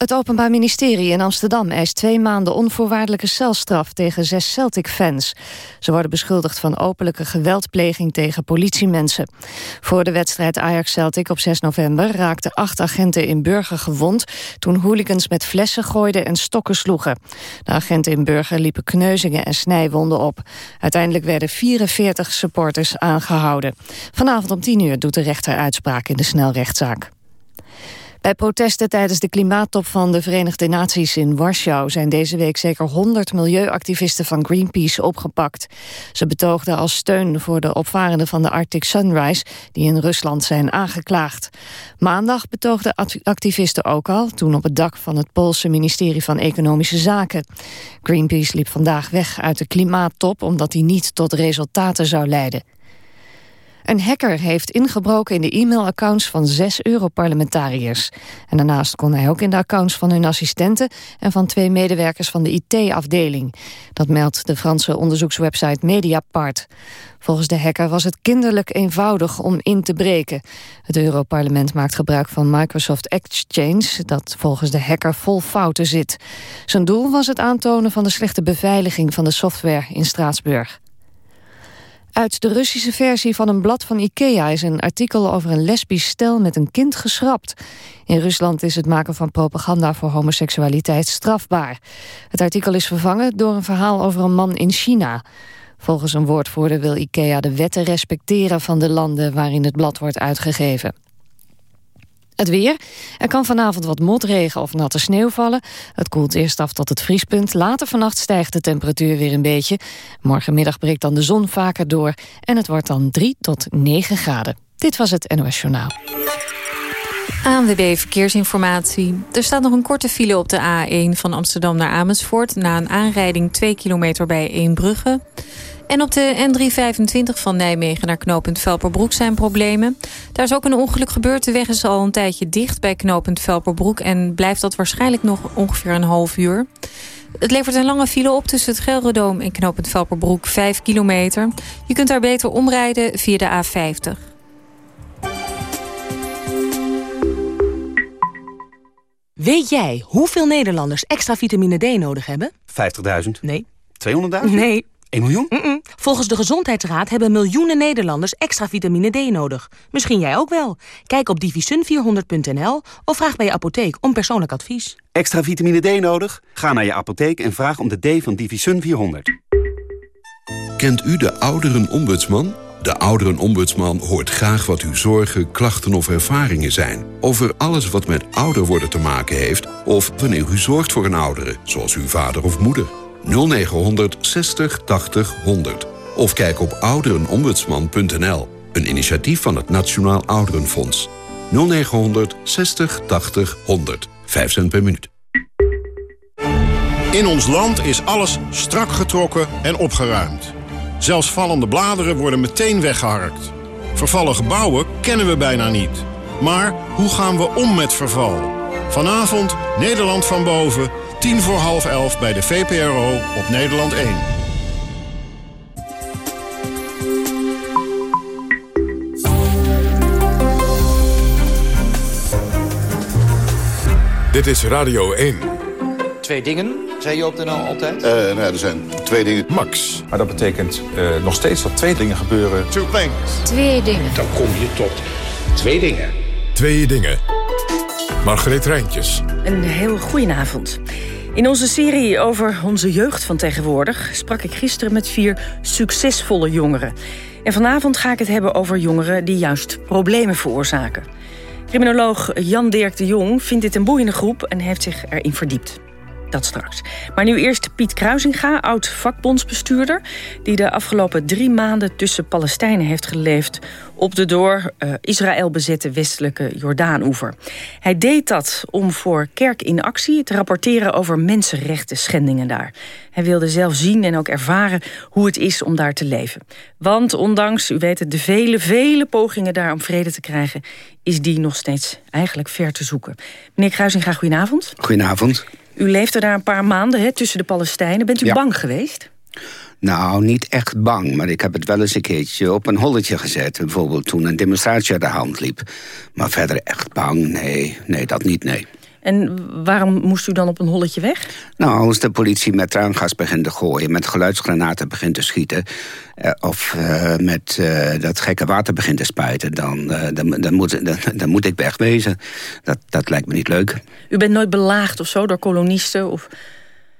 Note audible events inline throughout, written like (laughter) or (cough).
Het Openbaar Ministerie in Amsterdam eist twee maanden onvoorwaardelijke celstraf tegen zes Celtic-fans. Ze worden beschuldigd van openlijke geweldpleging tegen politiemensen. Voor de wedstrijd Ajax-Celtic op 6 november raakten acht agenten in Burger gewond toen hooligans met flessen gooiden en stokken sloegen. De agenten in Burger liepen kneuzingen en snijwonden op. Uiteindelijk werden 44 supporters aangehouden. Vanavond om 10 uur doet de rechter uitspraak in de snelrechtszaak. Bij protesten tijdens de klimaattop van de Verenigde Naties in Warschau zijn deze week zeker 100 milieuactivisten van Greenpeace opgepakt. Ze betoogden als steun voor de opvarenden van de Arctic Sunrise die in Rusland zijn aangeklaagd. Maandag betoogden activisten ook al, toen op het dak van het Poolse ministerie van Economische Zaken. Greenpeace liep vandaag weg uit de klimaattop omdat die niet tot resultaten zou leiden. Een hacker heeft ingebroken in de e-mailaccounts van zes Europarlementariërs. En daarnaast kon hij ook in de accounts van hun assistenten... en van twee medewerkers van de IT-afdeling. Dat meldt de Franse onderzoekswebsite Mediapart. Volgens de hacker was het kinderlijk eenvoudig om in te breken. Het Europarlement maakt gebruik van Microsoft Exchange... dat volgens de hacker vol fouten zit. Zijn doel was het aantonen van de slechte beveiliging van de software in Straatsburg. Uit de Russische versie van een blad van Ikea is een artikel over een lesbisch stel met een kind geschrapt. In Rusland is het maken van propaganda voor homoseksualiteit strafbaar. Het artikel is vervangen door een verhaal over een man in China. Volgens een woordvoerder wil Ikea de wetten respecteren van de landen waarin het blad wordt uitgegeven. Het weer. Er kan vanavond wat motregen of natte sneeuw vallen. Het koelt eerst af tot het vriespunt. Later vannacht stijgt de temperatuur weer een beetje. Morgenmiddag breekt dan de zon vaker door. En het wordt dan 3 tot 9 graden. Dit was het NOS Journaal. ANWB Verkeersinformatie. Er staat nog een korte file op de A1 van Amsterdam naar Amersfoort... na een aanrijding 2 kilometer bij Eembrugge. En op de N325 van Nijmegen naar knooppunt Velperbroek zijn problemen. Daar is ook een ongeluk gebeurd. De weg is al een tijdje dicht bij knooppunt Velperbroek... en blijft dat waarschijnlijk nog ongeveer een half uur. Het levert een lange file op tussen het Gelredoom en knooppunt Velperbroek, 5 kilometer. Je kunt daar beter omrijden via de A50. Weet jij hoeveel Nederlanders extra vitamine D nodig hebben? 50.000. Nee. 200.000? Nee. 1 miljoen? Volgens de Gezondheidsraad hebben miljoenen Nederlanders extra vitamine D nodig. Misschien jij ook wel. Kijk op divisun400.nl of vraag bij je apotheek om persoonlijk advies. Extra vitamine D nodig? Ga naar je apotheek en vraag om de D van Divisun 400. Kent u de ouderenombudsman? De ouderenombudsman hoort graag wat uw zorgen, klachten of ervaringen zijn... over alles wat met ouder worden te maken heeft... of wanneer u zorgt voor een oudere, zoals uw vader of moeder. 0900 60 80 100. Of kijk op ouderenombudsman.nl. Een initiatief van het Nationaal Ouderenfonds. 0900 60 80 100. 5 cent per minuut. In ons land is alles strak getrokken en opgeruimd. Zelfs vallende bladeren worden meteen weggeharkt. Vervallen gebouwen kennen we bijna niet. Maar hoe gaan we om met verval? Vanavond Nederland van boven Tien voor half elf bij de VPRO op Nederland 1. Dit is Radio 1. Twee dingen, zei je op de NL altijd? Uh, nee, er zijn twee dingen. Max. Maar dat betekent uh, nog steeds dat twee dingen gebeuren. Two things. Twee dingen. Dan kom je tot twee dingen. Twee dingen. Margreet Rijntjes. Een heel goedenavond. In onze serie over onze jeugd van tegenwoordig... sprak ik gisteren met vier succesvolle jongeren. En vanavond ga ik het hebben over jongeren die juist problemen veroorzaken. Criminoloog Jan Dirk de Jong vindt dit een boeiende groep... en heeft zich erin verdiept. Dat straks. Maar nu eerst Piet Kruisinga, oud vakbondsbestuurder... die de afgelopen drie maanden tussen Palestijnen heeft geleefd... op de door uh, Israël bezette westelijke Jordaanoever. Hij deed dat om voor Kerk in Actie te rapporteren... over mensenrechten schendingen daar. Hij wilde zelf zien en ook ervaren hoe het is om daar te leven. Want ondanks, u weet het, de vele, vele pogingen daar om vrede te krijgen... is die nog steeds eigenlijk ver te zoeken. Meneer Kruisinga, goedenavond. Goedenavond. U leefde daar een paar maanden hè, tussen de Palestijnen. Bent u bang geweest? Nou, niet echt bang, maar ik heb het wel eens een keertje op een holletje gezet. Bijvoorbeeld toen een demonstratie aan de hand liep. Maar verder echt bang, nee, nee, dat niet, nee. En waarom moest u dan op een holletje weg? Nou, als de politie met traangas begint te gooien... met geluidsgranaten begint te schieten... Uh, of uh, met uh, dat gekke water begint te spuiten... dan, dan, dan, moet, dan, dan, moet ik wegwezen. Dat, dat lijkt me niet leuk. U bent nooit belaagd of zo door kolonisten? Of...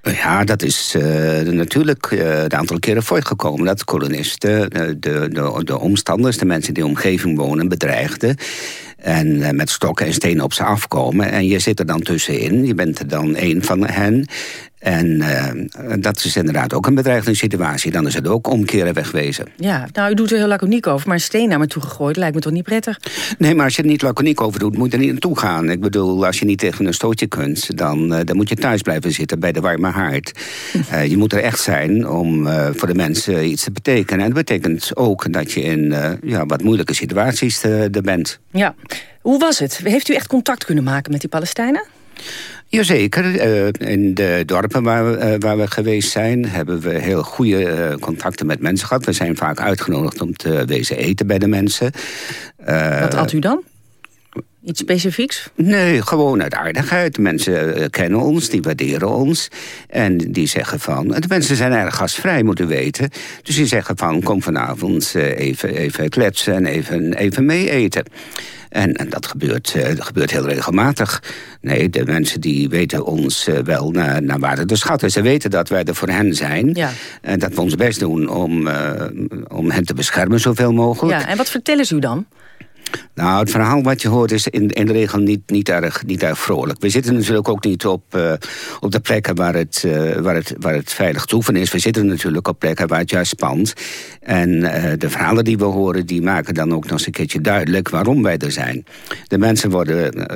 Ja, dat is uh, natuurlijk een aantal keren voortgekomen. Dat kolonisten, de, de, de omstanders, de mensen die in de omgeving wonen, bedreigden. En met stokken en stenen op ze afkomen. En je zit er dan tussenin. Je bent er dan een van hen. En uh, dat is inderdaad ook een bedreigende situatie. Dan is het ook omkeren wegwezen. Ja, nou, u doet er heel laconiek over. Maar een steen naar me toe gegooid lijkt me toch niet prettig? Nee, maar als je er niet laconiek over doet, moet je er niet naartoe gaan. Ik bedoel, als je niet tegen een stootje kunt... dan, uh, dan moet je thuis blijven zitten bij de warme haard. uh, (laughs) je moet er echt zijn om voor de mensen iets te betekenen. En dat betekent ook dat je in ja, wat moeilijke situaties er bent. Ja. Hoe was het? Heeft u echt contact kunnen maken met die Palestijnen? Jazeker. Uh, in de dorpen waar we, uh, waar we geweest zijn... hebben we heel goede uh, contacten met mensen gehad. We zijn vaak uitgenodigd om te wezen eten bij de mensen. Wat had u dan? Iets specifieks? Nee, gewoon uit aardigheid. Mensen kennen ons, die waarderen ons. En die zeggen van... De mensen zijn erg gastvrij, moeten weten. Dus die zeggen van, kom vanavond even, even kletsen en even, even mee eten. En, en dat, gebeurt, dat gebeurt heel regelmatig. Nee, de mensen die weten ons wel naar, naar waarde te schatten. Ze weten dat wij er voor hen zijn. Ja. En dat we ons best doen om, uh, om hen te beschermen zoveel mogelijk. Ja, en wat vertellen ze u dan? Nou, het verhaal wat je hoort is in, in de regel niet, niet, erg, niet erg vrolijk. We zitten natuurlijk ook niet op, uh, op de plekken waar het, uh, waar, het, waar het veilig toeven is. We zitten natuurlijk op plekken waar het juist spant. En uh, de verhalen die we horen, die maken dan ook nog eens een keertje duidelijk waarom wij er zijn. De mensen worden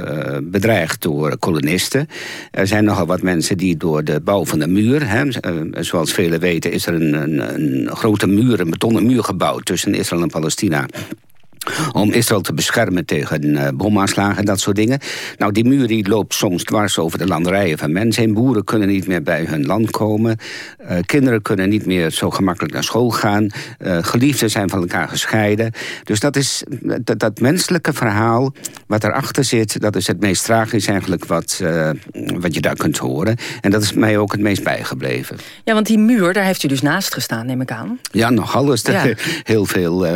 bedreigd door kolonisten. Er zijn nogal wat mensen die door de bouw van de muur... Hè, zoals velen weten is er een, een, een grote muur, een betonnen muur gebouwd... tussen Israël en Palestina om Israël te beschermen tegen uh, bomaanslagen en dat soort dingen. Nou, die muur die loopt soms dwars over de landerijen van mensen heen. Boeren kunnen niet meer bij hun land komen. Uh, kinderen kunnen niet meer zo gemakkelijk naar school gaan. Uh, geliefden zijn van elkaar gescheiden. Dus dat is dat, dat menselijke verhaal wat erachter zit... dat is het meest tragisch eigenlijk wat, wat je daar kunt horen. En dat is mij ook het meest bijgebleven. Ja, want die muur, daar heeft u dus naast gestaan, neem ik aan. Ja, nogal is er ja. (laughs) heel veel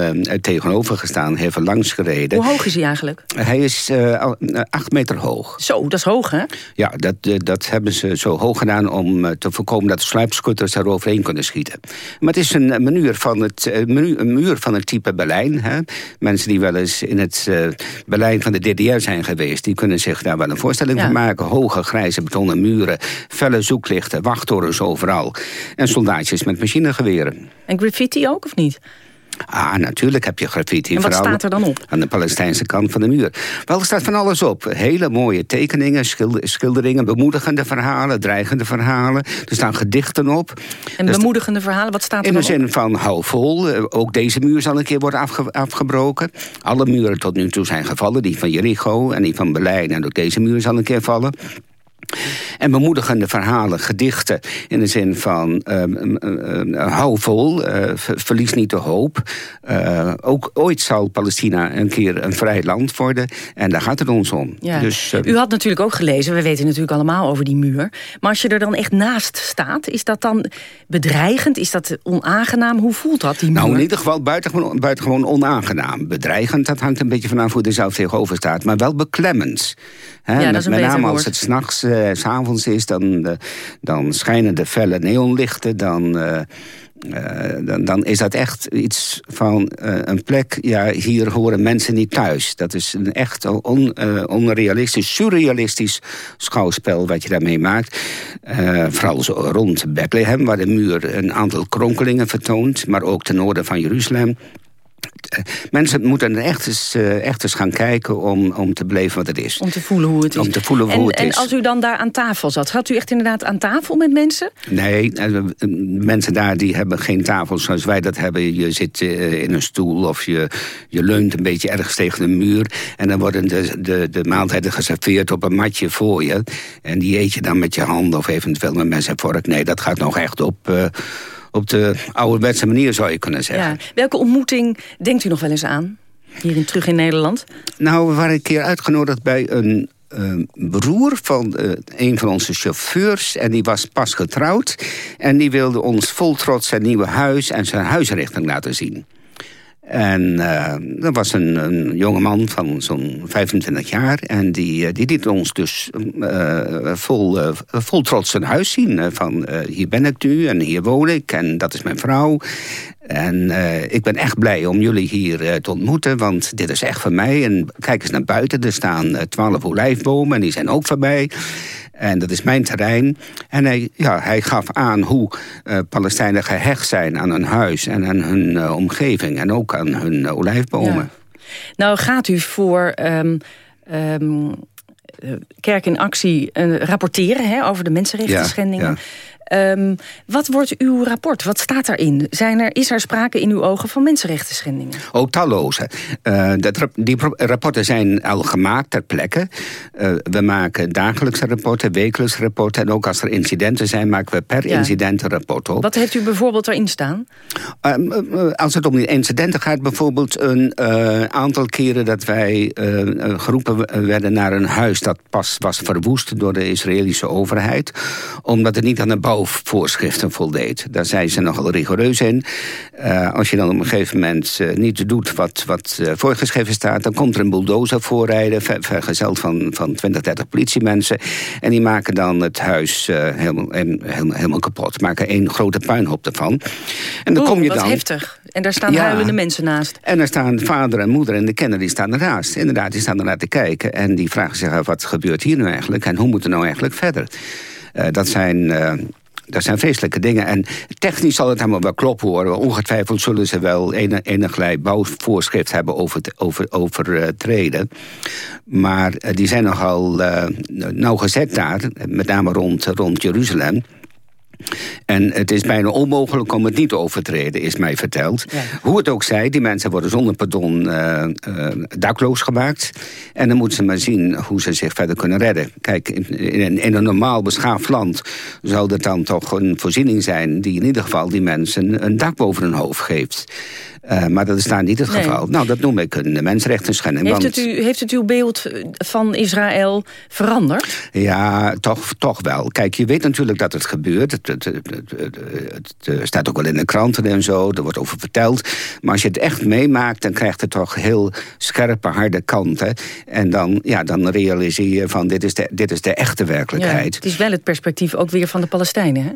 tegenover gestaan even langs gereden. Hoe hoog is hij eigenlijk? Hij is uh, acht meter hoog. Zo, dat is hoog, hè? Ja, dat, uh, dat hebben ze zo hoog gedaan om te voorkomen dat sluipschutters er overheen kunnen schieten. Maar het is een muur van het, menu, een muur van het type Berlijn. Hè? Mensen die wel eens in het Berlijn van de DDR zijn geweest... die kunnen zich daar wel een voorstelling ja. van maken. Hoge grijze betonnen muren, felle zoeklichten, wachttorens overal. En soldaatjes met machinegeweren. En graffiti ook, of niet? Ah, natuurlijk heb je graffiti. En wat staat er dan op? Aan de Palestijnse kant van de muur. Wel, er staat van alles op. Hele mooie tekeningen, schilder, schilderingen, bemoedigende verhalen, dreigende verhalen. Er staan gedichten op. En bemoedigende verhalen, wat staat er In de zin van, hou vol. Eh, ook deze muur zal een keer worden afge afgebroken. Alle muren tot nu toe zijn gevallen. Die van Jericho en die van Berlijn. En ook deze muur zal een keer vallen. En bemoedigende verhalen, gedichten in de zin van uh, uh, hou vol, verlies niet de hoop. ook ooit zal Palestina een keer een vrij land worden en daar gaat het ons om. Ja. Dus, U had natuurlijk ook gelezen, we weten natuurlijk allemaal over die muur. Maar als je er dan echt naast staat, is dat dan bedreigend? Is dat onaangenaam? Hoe voelt dat, die muur? Nou, in ieder geval buitengewoon, buitengewoon onaangenaam. Bedreigend, dat hangt een beetje vanaf hoe er zelf tegenover staat. Maar wel beklemmend. He, ja, met, met name als het s'nachts, uh, s'avonds is, dan, uh, dan schijnen de felle neonlichten. Dan, uh, dan, dan, is dat echt iets van een plek... ja, hier horen mensen niet thuis. Dat is een echt on, onrealistisch, surrealistisch schouwspel... wat je daarmee maakt. vooral zo rond Bethlehem, waar de muur een aantal kronkelingen vertoont... maar ook ten noorden van Jeruzalem... Mensen moeten er echt eens, echt eens gaan kijken om, om te beleven wat het is. Om te voelen hoe het is. Om te voelen en, hoe het en is. als u dan daar aan tafel zat, had u echt inderdaad aan tafel met mensen? Nee, mensen daar die hebben geen tafel zoals wij dat hebben. Je zit in een stoel of je, je leunt een beetje ergens tegen een muur. En dan worden de, de, de maaltijden geserveerd op een matje voor je. En die eet je dan met je handen of eventueel met mes en vork. Nee, dat gaat nog echt op... Uh, op de ouderwetse manier, zou je kunnen zeggen. Ja. Welke ontmoeting denkt u nog wel eens aan? Hier in, terug in Nederland? Nou, we waren een keer uitgenodigd bij een broer van een van onze chauffeurs. En die was pas getrouwd. En die wilde ons vol trots zijn nieuwe huis en zijn huisrichting laten zien. En dat was een, een jonge man van zo'n 25 jaar. En die, uh, die liet ons dus uh, vol, vol trots zijn huis zien. van hier ben ik nu en hier woon ik en dat is mijn vrouw. En ik ben echt blij om jullie hier te ontmoeten, want dit is echt van mij. En kijk eens naar buiten, er staan twaalf olijfbomen en die zijn ook van mij. En dat is mijn terrein. En hij, ja, hij gaf aan hoe uh, Palestijnen gehecht zijn aan hun huis... en aan hun uh, omgeving en ook aan hun uh, olijfbomen. Ja. Nou gaat u voor... Um, um, Kerk in Actie rapporteren hè, over de mensenrechten schendingen. Ja, Um, wat wordt uw rapport? Wat staat daarin? Zijn er, is er sprake in uw ogen van mensenrechten schendingen? Oh, talloze. Uh, dat, die rapporten zijn al gemaakt ter plekke. Uh, we maken dagelijkse rapporten, wekelijkse rapporten... en ook als er incidenten zijn, maken we per ja. incident een rapport op. Wat heeft u bijvoorbeeld erin staan? Uh, als het om die incidenten gaat, bijvoorbeeld een aantal keren... dat wij geroepen werden naar een huis dat pas was verwoest... door de Israëlische overheid, omdat het niet aan de bouw voorschriften voldeed. Daar zijn ze nogal rigoureus in. Uh, als je dan op een gegeven moment uh, niet doet wat, wat uh, voorgeschreven staat... dan komt er een bulldozer voorrijden, ver, vergezeld van, van 20, 30 politiemensen. En die maken dan het huis helemaal, helemaal, helemaal kapot. Maken één grote puinhoop ervan. En dan Oeh, kom je wat dan, heftig. En daar staan ja, huilende mensen naast. En daar staan vader en moeder en de kenner die staan ernaast. Inderdaad, die staan ernaar te kijken. En die vragen zich af, wat gebeurt hier nu eigenlijk? En hoe moet het nou eigenlijk verder? Uh, dat zijn uh, dat zijn vreselijke dingen. En technisch zal het helemaal wel kloppen hoor. Ongetwijfeld zullen ze wel enig, eniglijk bouwvoorschrift hebben over, over, over uh, treden. Maar uh, die zijn nogal uh, nauwgezet daar. Met name rond, rond Jeruzalem. En het is bijna onmogelijk om het niet te overtreden, is mij verteld. Ja. Hoe het ook zij, die mensen worden zonder pardon uh, uh, dakloos gemaakt. En dan moeten ze maar zien hoe ze zich verder kunnen redden. Kijk, in, in, in een normaal beschaafd land zou dat dan toch een voorziening zijn... die in ieder geval die mensen een dak boven hun hoofd geeft. Uh, maar dat is daar niet het geval. Nee. Nou, dat noem ik een mensenrechten schending. Heeft, want... het u, heeft het uw beeld van Israël veranderd? Ja, toch, toch wel. Kijk, je weet natuurlijk dat het gebeurt. Het, het, het, het, staat ook wel in de kranten en zo. Er wordt over verteld. Maar als je het echt meemaakt, dan krijgt het toch heel scherpe, harde kanten. En dan, ja, dan realiseer je van dit is de, dit is de echte werkelijkheid. Ja, het is wel het perspectief ook weer van de Palestijnen, hè?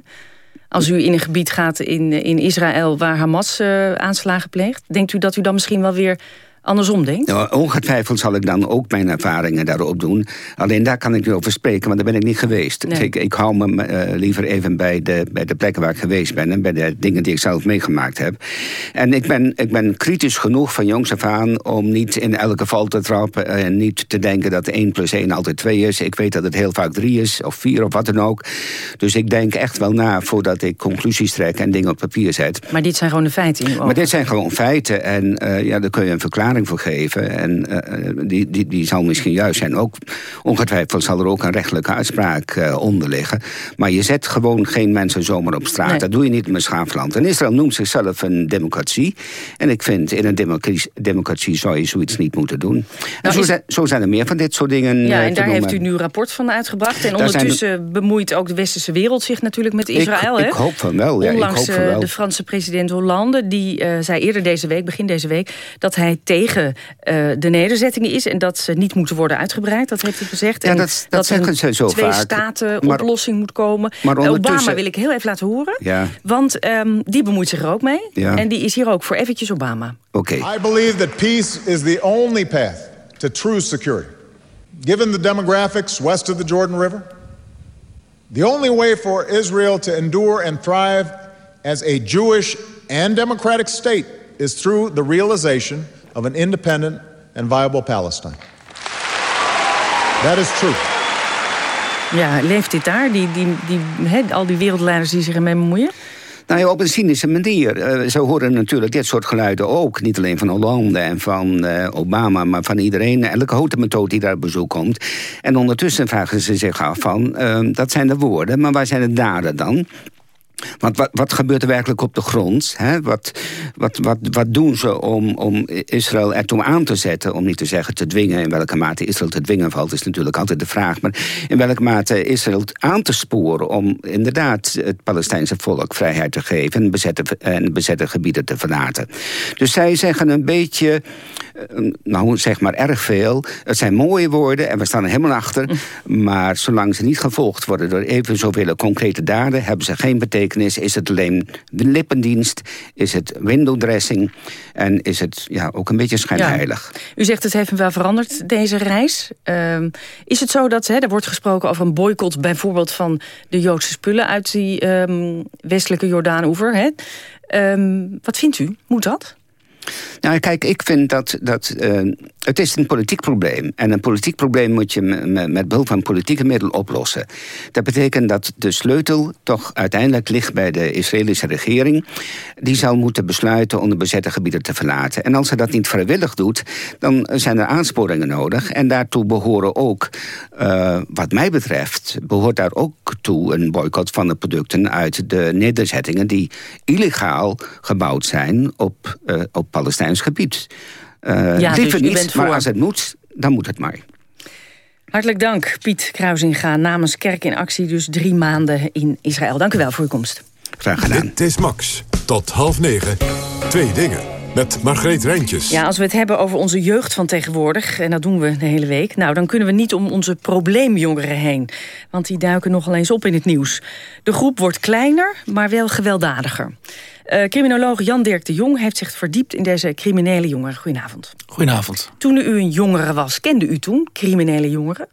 Als u in een gebied gaat in, in Israël waar Hamas uh, aanslagen pleegt... denkt u dat u dan misschien wel weer andersom denkt? Nou, ongetwijfeld zal ik dan ook mijn ervaringen daarop doen. Alleen daar kan ik niet over spreken, want daar ben ik niet geweest. Nee. Ik, ik hou me uh, liever even bij de, bij de plekken waar ik geweest ben... en bij de dingen die ik zelf meegemaakt heb. En ik ben, ik ben kritisch genoeg van jongs af aan... om niet in elke val te trappen en niet te denken dat 1 plus 1 altijd 2 is. Ik weet dat het heel vaak 3 is, of 4 of wat dan ook. Dus ik denk echt wel na voordat ik conclusies trek en dingen op papier zet. Maar dit zijn gewoon de feiten Maar dit zijn gewoon feiten en uh, ja, daar kun je een verklaring voor geven. En uh, die, die, die zal misschien juist zijn. Ook, ongetwijfeld zal er ook een rechtelijke uitspraak uh, onder liggen. Maar je zet gewoon geen mensen zomaar op straat. Nee. Dat doe je niet in een schaafland. En Israël noemt zichzelf een democratie. En ik vind, in een democratie, democratie zou je zoiets niet moeten doen. Nou, zo, is... zijn, zo, zijn, er meer van dit soort dingen Ja, en daar heeft u nu een rapport van uitgebracht. En daar ondertussen de... bemoeit ook de westerse wereld zich natuurlijk met Israël. Ik, ik hoop van wel. Ja, Onlangs ik hoop van wel. de Franse president Hollande, die uh, zei eerder deze week, begin deze week... dat hij tegen uh, de nederzettingen is en dat ze niet moeten worden uitgebreid. Dat heeft hij gezegd. Ja, en dat, dat, dat zeggen ze zo twee vaak. staten oplossing moet komen. Maar Obama wil ik heel even laten horen. Ja. Want um, die bemoeit zich er ook mee. Ja. En die is hier ook voor eventjes Obama. Oké. Okay. I believe that peace is the only path to true security. Given the demographics west of the Jordan River, the only way for Israel to endure and thrive as a Jewish and democratic state is through the realization of an independent and viable Palestine. That is true. Ja, leeft dit daar? Die, die, die, he, al die wereldleiders die zich ermee bemoeien? Nou ja, op een cynische manier. Uh, ze horen natuurlijk dit soort geluiden ook. Niet alleen van Hollande en van uh, Obama, maar van iedereen. Elke houten methode die daar op bezoek komt. En ondertussen vragen ze zich af van, uh, dat zijn de woorden, maar waar zijn de daden dan? Want wat, wat gebeurt er werkelijk op de grond? Hè? Wat, wat, wat, wat doen ze om, om Israël ertoe aan te zetten... om niet te zeggen te dwingen... in welke mate Israël te dwingen valt, is natuurlijk altijd de vraag... maar in welke mate Israël aan te sporen... om inderdaad het Palestijnse volk vrijheid te geven... en bezette, en bezette gebieden te verlaten. Dus zij zeggen een beetje, eh, nou zeg maar erg veel... het zijn mooie woorden en we staan er helemaal achter... maar zolang ze niet gevolgd worden door even zoveel concrete daden... hebben ze geen betekenis is het alleen lippendienst, is het windowdressing en is het ja, ook een beetje schijnheilig. U zegt het heeft wel veranderd, deze reis. Uh, is het zo dat hè, er wordt gesproken over een boycott... bijvoorbeeld van de Joodse spullen uit die um, westelijke Jordaan-oever? Um, wat vindt u? Moet dat? Nou, kijk, ik vind dat... dat uh, het is een politiek probleem. En een politiek probleem moet je met behulp van politieke middelen oplossen. Dat betekent dat de sleutel toch uiteindelijk ligt bij de Israëlische regering. Die zal moeten besluiten om de bezette gebieden te verlaten. En als ze dat niet vrijwillig doet, dan zijn er aansporingen nodig. En daartoe behoren ook, uh, wat mij betreft... behoort daar ook toe een boycott van de producten uit de nederzettingen... die illegaal gebouwd zijn op, uh, op Palestijns gebied. Uh, ja, liever dus niet, maar als het moet, dan moet het maar. Hartelijk dank, Piet Kruisinga, namens Kerk in Actie... dus drie maanden in Israël. Dank u wel voor uw komst. Graag gedaan. Dit is Max. Tot half negen. Twee dingen. Met Margreet Rijntjes. Ja, als we het hebben over onze jeugd van tegenwoordig... en dat doen we de hele week... nou, dan kunnen we niet om onze probleemjongeren heen. Want die duiken nogal eens op in het nieuws. De groep wordt kleiner, maar wel gewelddadiger. Uh, criminoloog Jan-Dirk de Jong heeft zich verdiept in deze criminele jongeren. Goedenavond. Goedenavond. Toen u een jongere was, kende u toen criminele jongeren?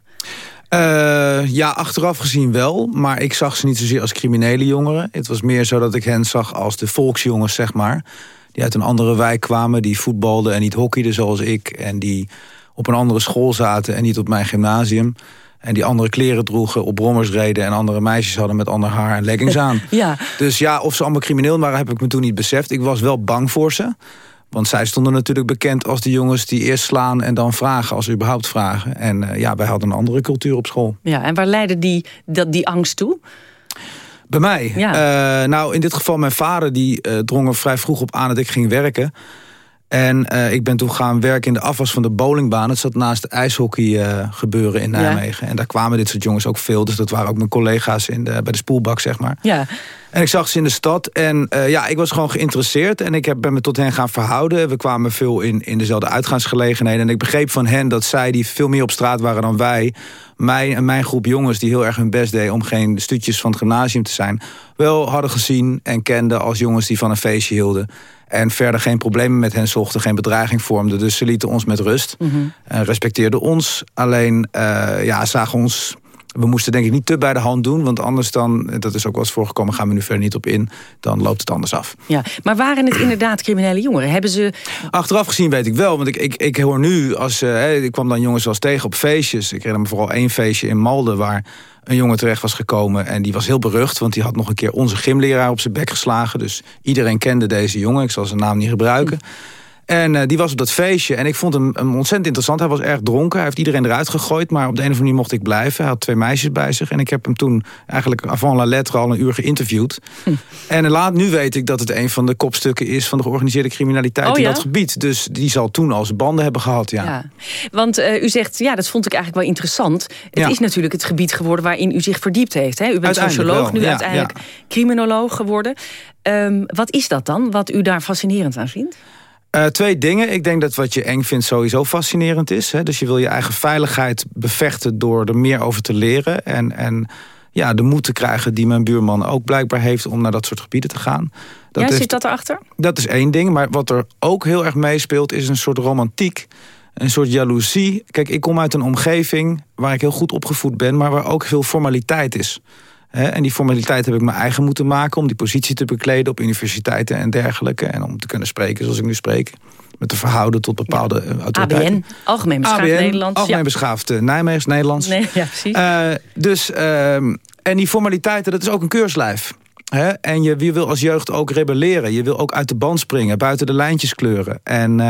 Uh, ja, achteraf gezien wel. Maar ik zag ze niet zozeer als criminele jongeren. Het was meer zo dat ik hen zag als de volksjongens, zeg maar. Die uit een andere wijk kwamen, die voetbalden en niet hockeyden zoals ik. En die op een andere school zaten en niet op mijn gymnasium. En die andere kleren droegen, op brommers reden... en andere meisjes hadden met ander haar en leggings (laughs) aan. ja. Dus ja, of ze allemaal crimineel waren, heb ik me toen niet beseft. Ik was wel bang voor ze. Want zij stonden natuurlijk bekend als de jongens die eerst slaan... en dan vragen, als ze überhaupt vragen. En uh, ja, wij hadden een andere cultuur op school. Ja, en waar leidde die, dat, die angst toe? Bij mij? Ja. Uh, nou, in dit geval mijn vader, die uh, drong er vrij vroeg op aan dat ik ging werken... En uh, ik ben toen gaan werken in de afwas van de bowlingbaan. Het zat naast het ijshockey uh, gebeuren in Nijmegen. Ja. En daar kwamen dit soort jongens ook veel. Dus dat waren ook mijn collega's in de, bij de spoelbak, zeg maar. Ja. En ik zag ze in de stad. En uh, ja, ik was gewoon geïnteresseerd. En ik heb, ben me tot hen gaan verhouden. We kwamen veel in, in dezelfde uitgaansgelegenheden. En ik begreep van hen dat zij, die veel meer op straat waren dan wij... mij en mijn groep jongens die heel erg hun best deden... om geen stutjes van het gymnasium te zijn... wel hadden gezien en kenden als jongens die van een feestje hielden. En verder geen problemen met hen zochten, geen bedreiging vormden. Dus ze lieten ons met rust. Mm -hmm. en respecteerden ons. Alleen uh, ja, zagen ons we moesten denk ik niet te bij de hand doen. Want anders dan, dat is ook wel eens voorgekomen, gaan we nu verder niet op in. Dan loopt het anders af. Ja, maar waren het inderdaad criminele jongeren? Hebben ze... Achteraf gezien weet ik wel. Want ik, ik, ik hoor nu, als, uh, ik kwam dan jongens wel eens tegen op feestjes. Ik herinner me vooral één feestje in Malden waar een jongen terecht was gekomen. En die was heel berucht, want die had nog een keer onze gymleraar op zijn bek geslagen. Dus iedereen kende deze jongen. Ik zal zijn naam niet gebruiken. Hm. En uh, die was op dat feestje. En ik vond hem, hem, ontzettend interessant. Hij was erg dronken. Hij heeft iedereen eruit gegooid. Maar op de een of andere manier mocht ik blijven. Hij had twee meisjes bij zich. En ik heb hem toen eigenlijk avant la lettre al een uur geïnterviewd. Hm. En laat, nu weet ik dat het een van de kopstukken is... van de georganiseerde criminaliteit oh, in ja? dat gebied. Dus die zal toen al zijn banden hebben gehad, ja. ja. Want uh, u zegt, ja, dat vond ik eigenlijk wel interessant. Het ja. is natuurlijk het gebied geworden waarin u zich verdiept heeft. Hè? U bent socioloog, nu uiteindelijk criminoloog geworden. Um, wat is dat dan, wat u daar fascinerend aan vindt? Uh, twee dingen. Ik denk dat wat je eng vindt sowieso fascinerend is. Hè? Dus je wil je eigen veiligheid bevechten door er meer over te leren. En, en ja, de moed te krijgen die mijn buurman ook blijkbaar heeft... om naar dat soort gebieden te gaan. Dat ja, heeft, zit dat erachter? Dat is één ding. Maar wat er ook heel erg meespeelt is een soort romantiek. Een soort jaloezie. Kijk, ik kom uit een omgeving waar ik heel goed opgevoed ben... maar waar ook veel formaliteit is. En die formaliteit heb ik mijn eigen moeten maken... om die positie te bekleden op universiteiten en dergelijke. En om te kunnen spreken zoals ik nu spreek. Met te verhouden tot bepaalde ja. autoriteiten. ABN, Algemeen Beschaafd ABN, Nederlands. Algemeen ja. Beschaafd uh, Nijmeegs, Nederlands. Nee, ja, precies. Uh, dus, uh, en die formaliteiten, dat is ook een keurslijf. En je, je wil als jeugd ook rebelleren. Je wil ook uit de band springen, buiten de lijntjes kleuren. En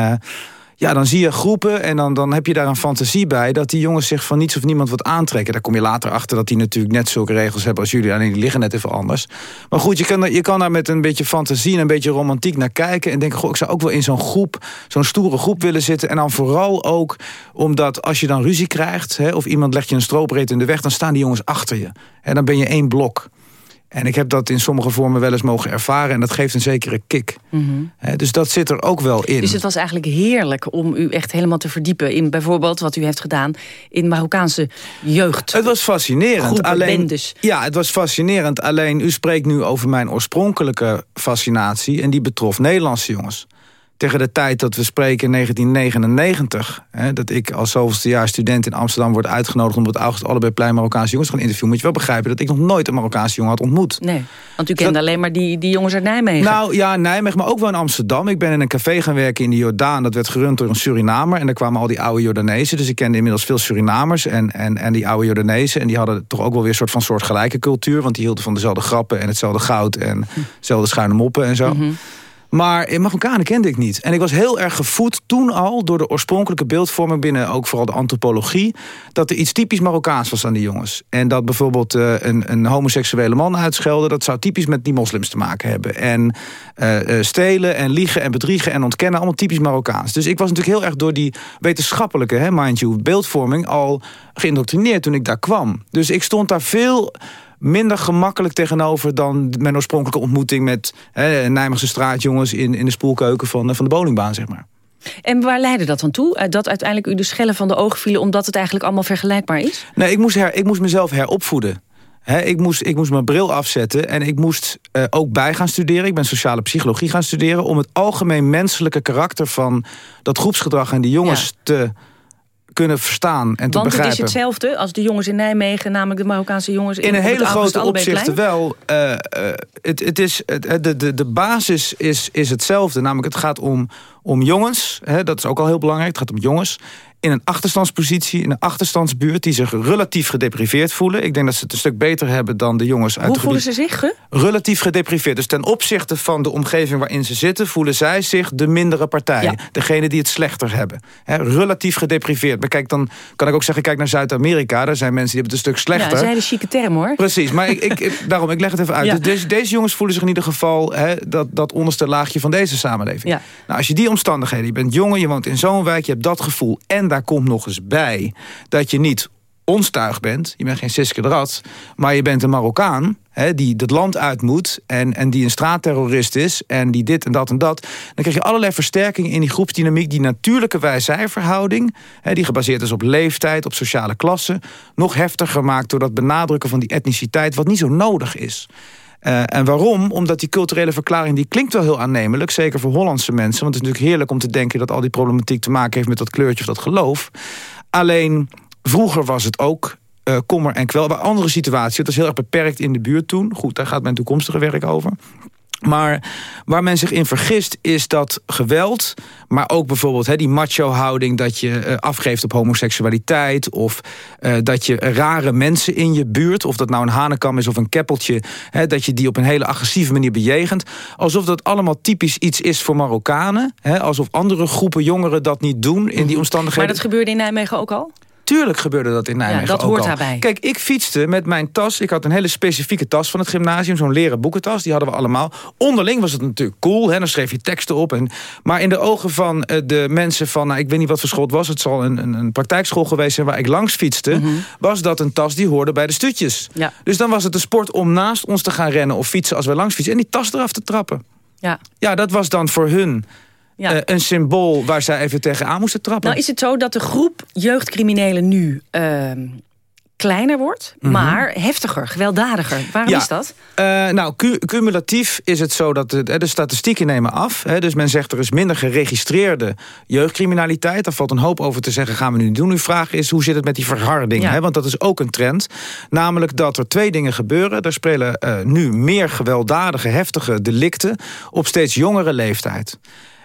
ja, dan zie je groepen en dan, dan heb je daar een fantasie bij... dat die jongens zich van niets of niemand wat aantrekken. Daar kom je later achter dat die natuurlijk net zulke regels hebben als jullie... alleen die liggen net even anders. Maar goed, je kan, je kan daar met een beetje fantasie en een beetje romantiek naar kijken... en denken, goh, ik zou ook wel in zo'n groep, zo'n stoere groep willen zitten. En dan vooral ook omdat als je dan ruzie krijgt... Hè, of iemand legt je een stroopbreed in de weg... dan staan die jongens achter je. En dan ben je één blok. En ik heb dat in sommige vormen wel eens mogen ervaren... en dat geeft een zekere kick. Mhm. dus dat zit er ook wel in. Dus het was eigenlijk heerlijk om u echt helemaal te verdiepen... in bijvoorbeeld wat u heeft gedaan in Marokkaanse jeugd. Het was fascinerend. Groepen, alleen, bendes. Ja, het was fascinerend. Alleen, u spreekt nu over mijn oorspronkelijke fascinatie... en die betrof Nederlandse jongens tegen de tijd dat we spreken in 1999... Hè, dat ik als zoveelste jaar student in Amsterdam word uitgenodigd... om op het August allebei plein Marokkaanse jongens te gaan interviewen... moet je wel begrijpen dat ik nog nooit een Marokkaanse jongen had ontmoet. Nee, want u kende alleen maar die, die jongens uit Nijmegen. Nou ja, Nijmegen, maar ook wel in Amsterdam. Ik ben in een café gaan werken in de Jordaan. Dat werd gerund door een Surinamer. En daar kwamen al die oude Jordanezen. Dus ik kende inmiddels veel Surinamers en, en, en die oude Jordanezen. En die hadden toch ook wel weer een soort van soortgelijke cultuur. Want die hielden van dezelfde grappen en hetzelfde goud... en dezelfde schuine moppen en zo. Mhm. Maar Marokkanen kende ik niet. En ik was heel erg gevoed toen al door de oorspronkelijke beeldvorming... binnen ook vooral de antropologie... dat er iets typisch Marokkaans was aan die jongens. En dat bijvoorbeeld uh, een, een, homoseksuele man uitschelden... dat zou typisch met die moslims te maken hebben. En uh, uh, stelen en liegen en bedriegen en ontkennen... allemaal typisch Marokkaans. Dus ik was natuurlijk heel erg door die wetenschappelijke, hè, mind you... beeldvorming al geïndoctrineerd toen ik daar kwam. Dus ik stond daar veel minder gemakkelijk tegenover dan mijn oorspronkelijke ontmoeting met hè, Nijmegse straatjongens in, in de spoelkeuken van, van de bowlingbaan, zeg maar. En waar leidde dat dan toe? Dat uiteindelijk u de schellen van de ogen vielen... omdat het eigenlijk allemaal vergelijkbaar is? Nee, ik moest, her, ik moest mezelf heropvoeden. ik, moest, ik moest mijn bril afzetten en ik moest uh, ook bij gaan studeren. Ik ben sociale psychologie gaan studeren... om het algemeen menselijke karakter van dat groepsgedrag en die jongens ja. te kunnen verstaan en te Want begrijpen. het is hetzelfde als de jongens in Nijmegen... namelijk de Marokkaanse jongens in In een hele grote opzichten wel. Uh, uh, het, het is, het, de, de, de basis is, is hetzelfde. Namelijk het gaat om, om jongens. Hè, dat is ook al heel belangrijk. Het gaat om jongens in een achterstandspositie, in een achterstandsbuurt... die zich relatief gedepriveerd voelen. Ik denk dat ze het een stuk beter hebben dan de jongens uit Hoe de voelen ze zich? Ge? Relatief gedepriveerd. Dus ten opzichte van de omgeving waarin ze zitten... voelen zij zich de mindere partij. Ja. Degene die het slechter hebben. Relatief gedepriveerd. Maar kijk, dan kan ik ook zeggen, kijk naar Zuid-Amerika. Daar zijn mensen die hebben het een stuk Ja, slechter. dat is een hele chique term, hoor. Precies, maar ik, ik, (laughs) daarom, ik leg het even uit. Ja. Dus deze, deze jongens voelen zich in ieder geval dat, dat onderste laagje van deze samenleving. Ja. Nou, als je die omstandigheden, je bent jongen, je woont in zo'n wijk, je hebt dat gevoel. En daar komt nog eens bij dat je niet onstuig bent. Je bent geen Siske de maar je bent een Marokkaan... Hè, die het land uit moet en, en die een straatterrorist is... en die dit en dat en dat. Dan krijg je allerlei versterkingen in die groepsdynamiek... die natuurlijke wij-zij-verhouding... die gebaseerd is op leeftijd, op sociale klasse... nog heftiger gemaakt door dat benadrukken van die etniciteit... wat niet zo nodig is. Eh, en waarom? Omdat die culturele verklaring die klinkt wel heel aannemelijk. Zeker voor Hollandse mensen. Want het is natuurlijk heerlijk om te denken... dat al die problematiek te maken heeft met dat kleurtje of dat geloof. Alleen, vroeger was het ook eh, kommer en kwel. Bij andere situaties, het was heel erg beperkt in de buurt toen. Goed, daar gaat mijn toekomstige werk over. Maar waar men zich in vergist is dat geweld... maar ook bijvoorbeeld die macho-houding... dat je eh, afgeeft op homoseksualiteit... of eh, dat je rare mensen in je buurt... of dat nou een hanekam is of een keppeltje... Dat je die op een hele agressieve manier bejegent. Alsof dat allemaal typisch iets is voor Marokkanen. Alsof andere groepen jongeren dat niet doen in die omstandigheden. Maar dat gebeurde in Nijmegen ook al? Tuurlijk gebeurde dat in Nijmegen dat ook hoort al. daarbij. Kijk, ik fietste met mijn tas. Ik had een hele specifieke tas van het gymnasium. Zo'n leren boekentas, die hadden we allemaal. Onderling was het natuurlijk cool. Hè, dan schreef je teksten op. En, maar in de ogen van eh, de mensen van... Nou, ik weet niet wat voor school het was. Het zal een, een, een praktijkschool geweest zijn waar ik langs fietste. Was dat een tas die hoorde bij de stutjes. Mhm. Ja. Dus dan was het de sport om naast ons te gaan rennen of fietsen... als we langs fietsen. En die tas eraf te trappen. Ja. Ja, dat was dan voor hun... Ja. eh, een symbool waar zij even tegenaan moesten trappen. Nou is het zo dat de groep jeugdcriminelen nu ehm, kleiner wordt... Mhm. maar heftiger, gewelddadiger. Waarom Ja. is dat? Eh, nou, cu- cumulatief is het zo dat de, de statistieken nemen af. Hè, dus men zegt er is minder geregistreerde jeugdcriminaliteit. Daar valt een hoop over te zeggen, gaan we nu doen. Uw vraag is, hoe zit het met die verharding? Ja. Hè? Want dat is ook een trend. Namelijk dat er twee dingen gebeuren. Er spelen eh, nu meer gewelddadige, heftige delicten... op steeds jongere leeftijd.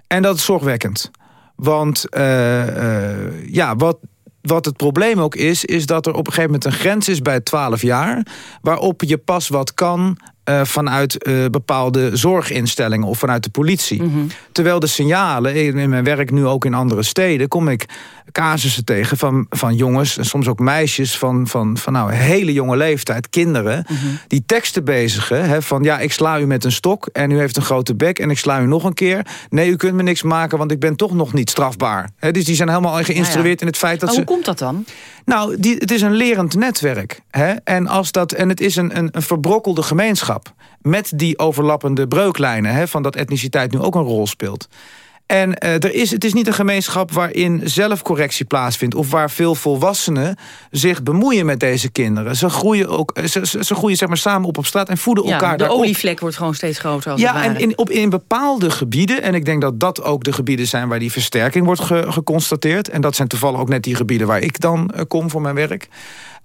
En dat is zorgwekkend. Want eh, eh, ja, wat, wat het probleem ook is... is dat er op een gegeven moment een grens is bij 12 jaar... waarop je pas wat kan uh, vanuit uh, bepaalde zorginstellingen of vanuit de politie. Mm -hmm. Terwijl de signalen, in mijn werk nu ook in andere steden... kom ik casussen tegen van, van jongens en soms ook meisjes... van, van, van nou, hele jonge leeftijd, kinderen... Mm -hmm. die teksten bezigen hè, van... ja, ik sla u met een stok en u heeft een grote bek... en ik sla u nog een keer. Nee, u kunt me niks maken, want ik ben toch nog niet strafbaar. Hè, dus die zijn helemaal geïnstrueerd nou ja. in het feit dat maar ze... hoe komt dat dan? Nou, het is een lerend netwerk. Hè? En, als dat, en het is een, een, een verbrokkelde gemeenschap. Met die overlappende breuklijnen. Hè, van dat etniciteit nu ook een rol speelt. En uh, er is, het is niet een gemeenschap waarin zelfcorrectie plaatsvindt... of waar veel volwassenen zich bemoeien met deze kinderen. Ze groeien, ook, ze, ze, ze groeien zeg maar, samen op op straat en voeden ja, elkaar De olievlek wordt gewoon steeds groter. Als ja, en in, op, in bepaalde gebieden... en ik denk dat dat ook de gebieden zijn waar die versterking wordt ge, geconstateerd... en dat zijn toevallig ook net die gebieden waar ik dan uh, kom voor mijn werk...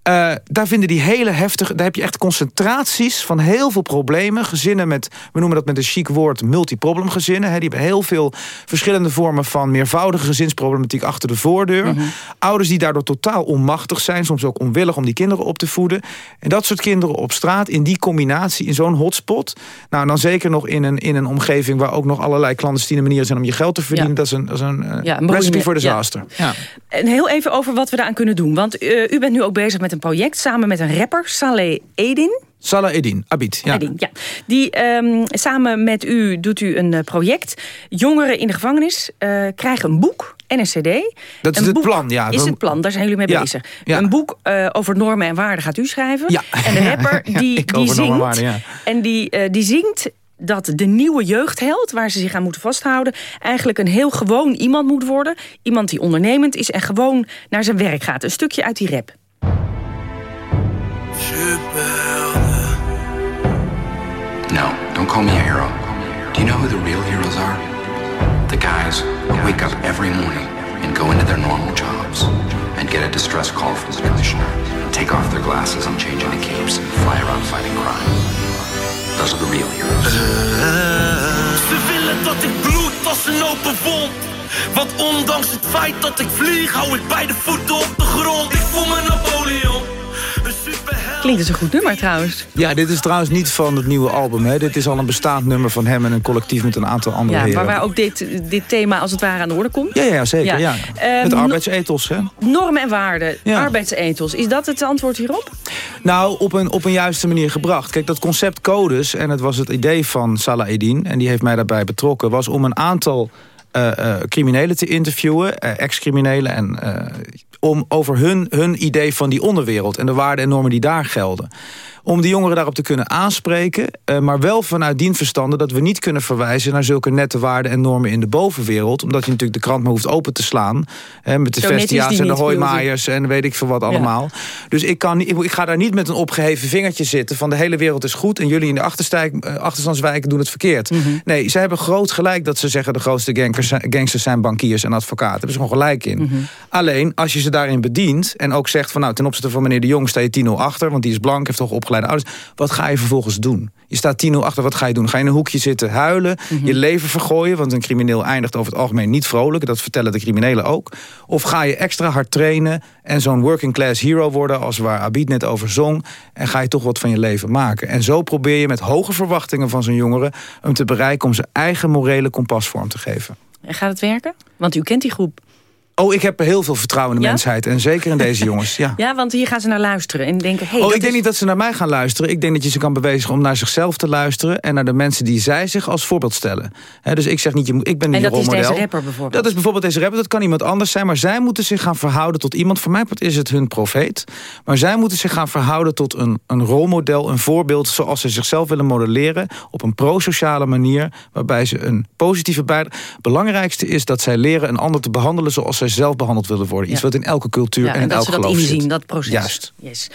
Uh, daar vinden die hele heftige... daar heb je echt concentraties van heel veel problemen. Gezinnen met, we noemen dat met een chic woord... multiproblemgezinnen. Hè, die hebben heel veel verschillende vormen van... meervoudige gezinsproblematiek achter de voordeur. Mm -hmm. Ouders die daardoor totaal onmachtig zijn... soms ook onwillig om die kinderen op te voeden. En dat soort kinderen op straat, in die combinatie... in zo'n hotspot, nou dan zeker nog in een, in een omgeving... waar ook nog allerlei clandestine manieren zijn om je geld te verdienen... Ja. dat is een, dat is een, ja, een recipe voor disaster. Ja. Ja. En heel even over wat we daaraan kunnen doen. Want uh, u bent nu ook bezig met een project samen met een rapper, Saleh Edin. Salah Edin, Abid. Ja. Edin, ja. Die, um, samen met u doet u een uh, project. Jongeren in de gevangenis uh, krijgen een boek en een cd. Dat is een het plan, ja. Is het plan, daar zijn jullie mee ja. bezig. Ja. Een boek uh, over normen en waarden gaat u schrijven. Ja. En de (laughs) rapper die, die zingt. waarden. En die, die zingt dat de nieuwe jeugdheld, waar ze zich aan moeten vasthouden... eigenlijk een heel gewoon iemand moet worden. Iemand die ondernemend is en gewoon naar zijn werk gaat. Een stukje uit die rap. No, don't call me a hero. Do you know who the real heroes are? The guys who wake up every morning and go into their normal jobs and get a distress call from the commissioner, take off their glasses and change into capes and fly around fighting crime. Those are the real heroes. Ze willen dat ik bloed als een open wond. Want ondanks het feit dat ik vlieg, hou ik beide voeten op de grond. Ik voel me Napoleon. Klinkt als een goed nummer trouwens. Ja, dit is trouwens niet van het nieuwe album. Hè. Dit is al een bestaand nummer van hem en een collectief met een aantal andere ja, heren. Waar ook dit, dit thema als het ware aan de orde komt. Ja, ja zeker. Ja. Ja. het Um, arbeidsethos, hè? Normen en waarden, ja. arbeidsethos. Is dat het antwoord hierop? Nou, op een, op een juiste manier gebracht. Kijk, dat concept codes, en het was het idee van Salah Eddin... en die heeft mij daarbij betrokken, was om een aantal... Uh, uh, criminelen te interviewen, uh, ex-criminelen... en om over hun, hun idee van die onderwereld... en de waarden en normen die daar gelden om die jongeren daarop te kunnen aanspreken... Uh, maar wel vanuit dien verstande dat we niet kunnen verwijzen... naar zulke nette waarden en normen in de bovenwereld. Omdat je natuurlijk de krant maar hoeft open te slaan. Hè, met de Vestia's en de Hoijmaaiers en weet ik veel wat allemaal. Ja. Dus ik, kan, ik, ik, ga daar niet met een opgeheven vingertje zitten... van de hele wereld is goed en jullie in de uh, achterstandswijken doen het verkeerd. Mm -hmm. Nee, ze hebben groot gelijk dat ze zeggen... de grootste gangsters, gangsters zijn bankiers en advocaten. Daar hebben ze gewoon gelijk in. Mm -hmm. Alleen, als je ze daarin bedient en ook zegt... van nou, ten opzichte van meneer de Jong sta je 10-0 achter... want die is blank, heeft toch opgeleide ouders. Wat ga je vervolgens doen? Je staat 10-0 achter, wat ga je doen? Ga je in een hoekje zitten huilen, mm -hmm. je leven vergooien... want een crimineel eindigt over het algemeen niet vrolijk. Dat vertellen de criminelen ook. Of ga je extra hard trainen en zo'n working class hero worden... als waar Abid net over zong... en ga je toch wat van je leven maken. En zo probeer je met hoge verwachtingen van zo'n jongere... hem te bereiken om zijn eigen morele kompas vorm te geven. En gaat het werken? Want u kent die groep. Oh, ik heb heel veel vertrouwen in de ja? mensheid. En zeker in deze (laughs) jongens. Ja. ja, want hier gaan ze naar luisteren. En denken, hey, oh, ik is... denk niet dat ze naar mij gaan luisteren. Ik denk dat je ze kan bewezen om naar zichzelf te luisteren. En naar de mensen die zij zich als voorbeeld stellen. He, dus ik zeg niet, je moet, ik ben en niet dat is rolmodel. deze rapper bijvoorbeeld? Dat is bijvoorbeeld deze rapper. Dat kan iemand anders zijn. Maar zij moeten zich gaan verhouden tot iemand. Voor mij is het hun profeet. Maar zij moeten zich gaan verhouden tot een, een rolmodel. Een voorbeeld zoals ze zichzelf willen modelleren. Op een pro-sociale manier. Waarbij ze een positieve bijdrage... Het belangrijkste is dat zij leren een ander te behandelen... zoals zij zelf behandeld willen worden. Iets wat in elke cultuur ja, en in elk geloof dat inzien, zit. dat proces. Juist. Yes.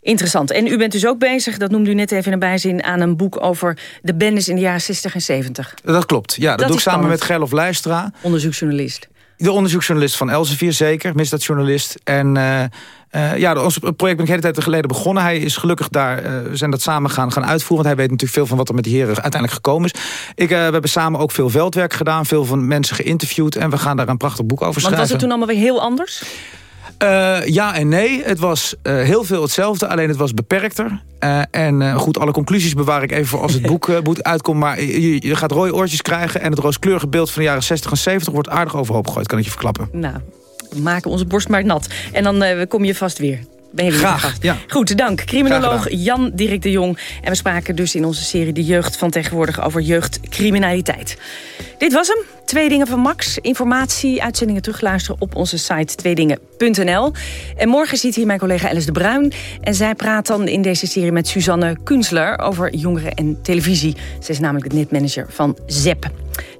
Interessant. En u bent dus ook bezig, dat noemde u net even in een bijzin... aan een boek over de bendes in de jaren 60 en 70. Dat klopt. Ja, dat, dat doe ik samen spannend. met Gerlof Leistra. Onderzoeksjournalist. De onderzoeksjournalist van Elsevier, zeker. Misdaadjournalist. En... Uh, uh, ja, ons project ben ik een hele tijd geleden begonnen. Hij is gelukkig daar, uh, we zijn dat samen gaan, gaan uitvoeren. Want hij weet natuurlijk veel van wat er met die heren uiteindelijk gekomen is. Ik, uh, we hebben samen ook veel veldwerk gedaan. Veel van mensen geïnterviewd. En we gaan daar een prachtig boek over schrijven. Want was het toen allemaal weer heel anders? Uh, ja en nee. Het was uh, heel veel hetzelfde, alleen het was beperkter. Uh, en goed, alle conclusies bewaar ik even voor als het (laughs) boek uitkomt. Maar je, je, gaat rode oortjes krijgen... en het rooskleurige beeld van de jaren 60 en 70 wordt aardig overhoop gegooid. Kan ik je verklappen. Nou, maken onze borst maar nat. En dan kom je vast weer ben je weer Graag, ja. Goed, dank. Criminoloog Jan Dirk de Jong. En we spraken dus in onze serie De Jeugd van Tegenwoordig... over jeugdcriminaliteit. Dit was hem. Twee dingen van Max. Informatie, uitzendingen terugluisteren op onze site tweedingen.nl. En morgen zit hier mijn collega Alice de Bruin. En zij praat dan in deze serie met Suzanne Kunstler... over jongeren en televisie. Ze is namelijk de netmanager van ZEP.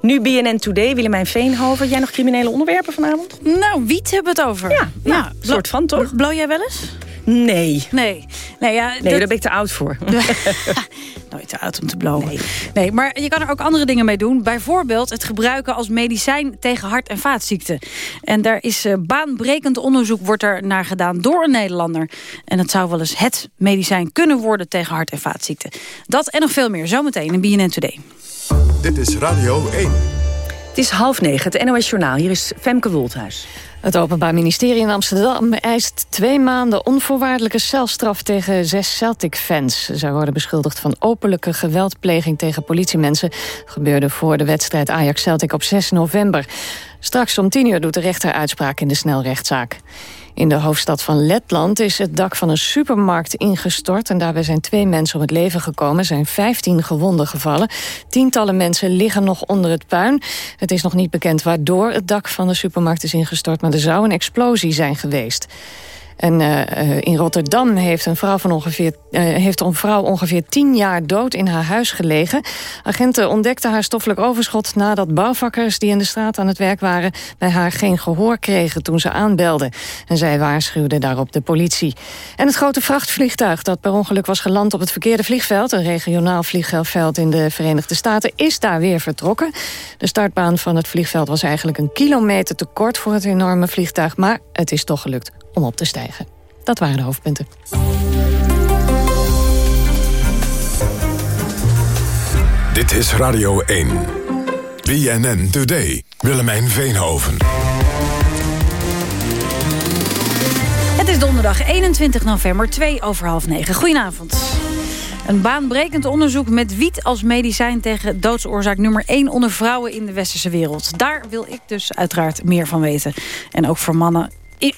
Nu BNN Today, Willemijn Veenhoven. Jij nog criminele onderwerpen vanavond? Nou, wiet hebben we het over. Ja, ja, soort van, toch? Blow jij wel eens? Nee. Nee. Nee, ja, nee dat... daar ben ik te oud voor. (laughs) Nooit te oud om te blowen. Nee. nee. maar je kan er ook andere dingen mee doen. Bijvoorbeeld het gebruiken als medicijn tegen hart- en vaatziekten. En daar is uh, baanbrekend onderzoek wordt er naar gedaan door een Nederlander. En het zou wel eens het medicijn kunnen worden tegen hart- en vaatziekten. Dat en nog veel meer zometeen in BNN Today. Dit is Radio 1. Het is half negen, het NOS Journaal. Hier is Femke Woldhuis. Het Openbaar Ministerie in Amsterdam eist twee maanden onvoorwaardelijke celstraf tegen zes Celtic-fans. Zij worden beschuldigd van openlijke geweldpleging tegen politiemensen. Gebeurde voor de wedstrijd Ajax-Celtic op 6 november. Straks om tien uur doet de rechter uitspraak in de snelrechtszaak. In de hoofdstad van Letland is het dak van een supermarkt ingestort... en daarbij zijn twee mensen om het leven gekomen. Zijn 15 gewonden gevallen. Tientallen mensen liggen nog onder het puin. Het is nog niet bekend waardoor het dak van de supermarkt is ingestort... maar er zou een explosie zijn geweest. En uh, in Rotterdam heeft een, vrouw van ongeveer, uh, heeft een vrouw ongeveer tien jaar dood in haar huis gelegen. Agenten ontdekten haar stoffelijk overschot nadat bouwvakkers die in de straat aan het werk waren bij haar geen gehoor kregen toen ze aanbelden. En zij waarschuwde daarop de politie. En het grote vrachtvliegtuig dat per ongeluk was geland op het verkeerde vliegveld, een regionaal vliegveld in de Verenigde Staten, is daar weer vertrokken. De startbaan van het vliegveld was eigenlijk een kilometer te kort voor het enorme vliegtuig, maar het is toch gelukt om op te stijgen. Dat waren de hoofdpunten. Dit is Radio 1. BNN Today. Willemijn Veenhoven. Het is donderdag 21 november, 2 over half 9. Goedenavond. Een baanbrekend onderzoek met wiet als medicijn tegen doodsoorzaak nummer 1 onder vrouwen in de westerse wereld. Daar wil ik dus uiteraard meer van weten. En ook voor mannen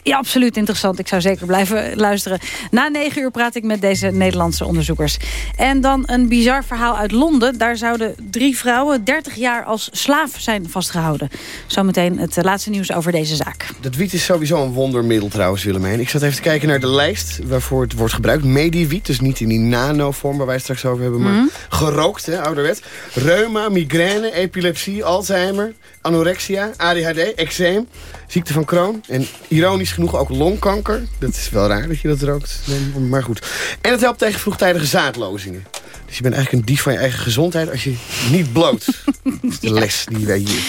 ja, absoluut interessant. Ik zou zeker blijven luisteren. Na negen uur praat ik met deze Nederlandse onderzoekers. En dan een bizar verhaal uit Londen. Daar zouden drie vrouwen 30 jaar als slaaf zijn vastgehouden. Zometeen het laatste nieuws over deze zaak. Dat wiet is sowieso een wondermiddel trouwens, Willemijn. Ik zat even te kijken naar de lijst waarvoor het wordt gebruikt. Mediewiet, dus niet in die nano-vorm waar wij het straks over hebben... maar mhm. gerookt, hè, ouderwet. Reuma, migraine, epilepsie, Alzheimer, anorexia, ADHD, eczeem, ziekte van Crohn... en ironisch genoeg ook longkanker. Dat is wel raar dat je dat rookt, maar goed. En het helpt tegen vroegtijdige zaadlozingen. Dus je bent eigenlijk een dief van je eigen gezondheid als je niet bloot. (laughs) Dat is de les die wij hier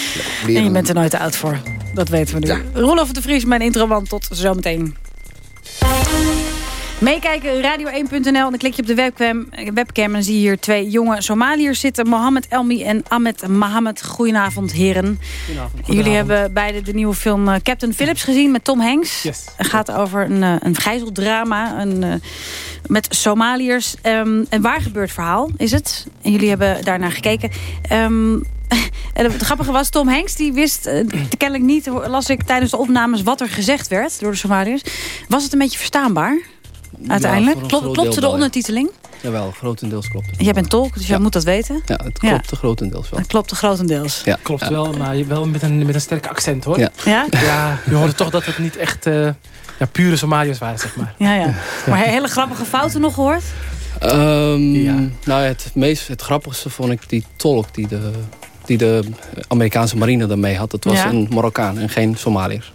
leren. En je bent er nooit te oud voor. Dat weten we nu. Ja. Rolof de Vries, mijn introwand. Tot zometeen. Meekijken, radio1.nl. Dan klik je op de webcam, webcam en dan zie je hier twee jonge Somaliërs zitten. Mohammed Elmi en Ahmed Mohammed. Goedenavond, heren. Goedenavond. Jullie hebben beide de nieuwe film eh, Captain Phillips gezien met Tom Hanks. Yes. Het gaat over een, eh, een gijzeldrama een, uh, met Somaliërs. Um, een waar gebeurd verhaal is het. En jullie hebben daarnaar gekeken. Um, (laughs) en het grappige was, Tom Hanks die wist uh, kennelijk niet... las ik tijdens de opnames wat er gezegd werd door de Somaliërs. Was het een beetje verstaanbaar? Uiteindelijk? Klopt, klopte de ondertiteling? Jawel, grotendeels klopt. Jij bent tolk, dus jij moet dat weten? Ja, het klopt ja. grotendeels wel. Het klopt grotendeels. Ja. Klopt wel, maar wel met een, met een sterk accent hoor. Ja? Ja, ja je hoorde toch dat het niet echt uh, ja, pure Somaliërs waren, zeg maar. Ja, ja. Maar hele grappige fouten nog gehoord? Um, ja. Nou, het, meest, het grappigste vond ik die tolk die de, die de Amerikaanse marine ermee had. Dat was een Marokkaan en geen Somaliër.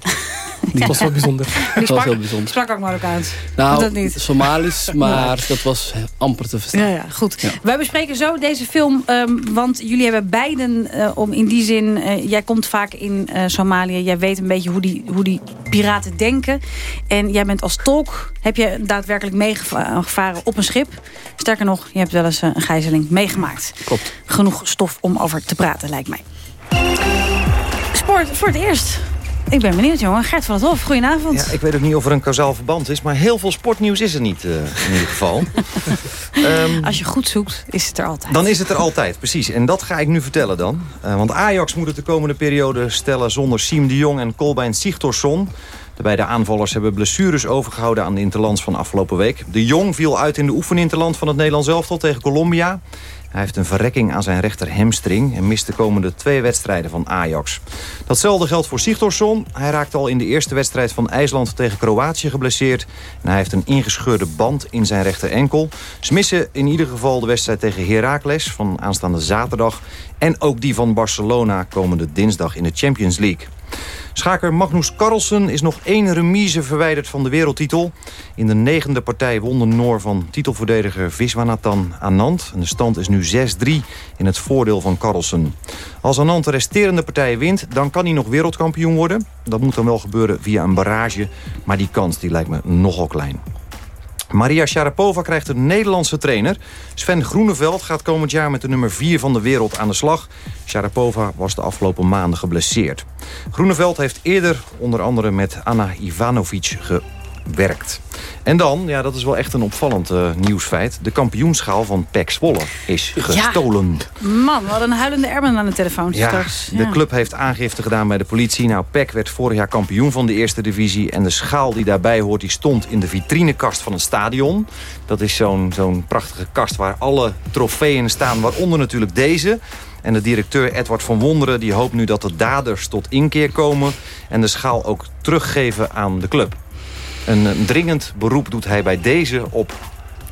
Die was wel bijzonder. Die sprak, was heel bijzonder. sprak ook Marokkaans. Nou, dat niet. Somalisch, (laughs) maar dat was amper te verstaan. Ja, ja goed. Ja. Wij bespreken zo deze film, um, want jullie hebben beiden uh, om in die zin... Uh, jij komt vaak in uh, Somalië, jij weet een beetje hoe die, hoe die piraten denken. En jij bent als tolk, heb je daadwerkelijk meegevaren op een schip. Sterker nog, je hebt wel eens een gijzeling meegemaakt. Klopt. Genoeg stof om over te praten, lijkt mij. Sport voor het eerst Ik ben benieuwd, jongen. Gert van het Hof, goedenavond. Ja, ik weet ook niet of er een kausaal verband is... maar heel veel sportnieuws is er niet, uh, in ieder geval. um, (laughs) Als je goed zoekt, is het er altijd. Dan is het er altijd, precies. En dat ga ik nu vertellen dan. Uh, want Ajax moet het de komende periode stellen... zonder Siem de Jong en Kolbein Sigtorsson... De beide aanvallers hebben blessures overgehouden aan de Interlands van afgelopen week. De Jong viel uit in de oefeninterland van het Nederlands elftal tegen Colombia. Hij heeft een verrekking aan zijn rechter hamstring... en mist de komende twee wedstrijden van Ajax. Datzelfde geldt voor Sigtorsson. Hij raakte al in de eerste wedstrijd van IJsland tegen Kroatië geblesseerd. En hij heeft een ingescheurde band in zijn rechter enkel. Ze missen in ieder geval de wedstrijd tegen Heracles van aanstaande zaterdag... en ook die van Barcelona komende dinsdag in de Champions League. Schaker Magnus Carlsen is nog één remise verwijderd van de wereldtitel. In de negende partij won de Noor van titelverdediger Viswanathan Anand. En de stand is nu 6-3 in het voordeel van Carlsen. Als Anand de resterende partijen wint, dan kan hij nog wereldkampioen worden. Dat moet dan wel gebeuren via een barrage, maar die kans die lijkt me nogal klein. Maria Sharapova krijgt een Nederlandse trainer. Sven Groeneveld gaat komend jaar met de nummer 4 van de wereld aan de slag. Sharapova was de afgelopen maanden geblesseerd. Groeneveld heeft eerder onder andere met Anna Ivanovic gewerkt. En dan, ja, dat is wel echt een opvallend uh, nieuwsfeit... de kampioenschaal van PEC Zwolle is gestolen. Ja. Man, wat een huilende Erben aan de telefoon ja, straks. Ja. De club heeft aangifte gedaan bij de politie. Nou, PEC werd vorig jaar kampioen van de eerste divisie... en de schaal die daarbij hoort, die stond in de vitrinekast van het stadion. Dat is zo'n zo'n prachtige kast waar alle trofeeën staan, waaronder natuurlijk deze... En de directeur Edward van Wonderen die hoopt nu dat de daders tot inkeer komen... en de schaal ook teruggeven aan de club. Een dringend beroep doet hij bij deze op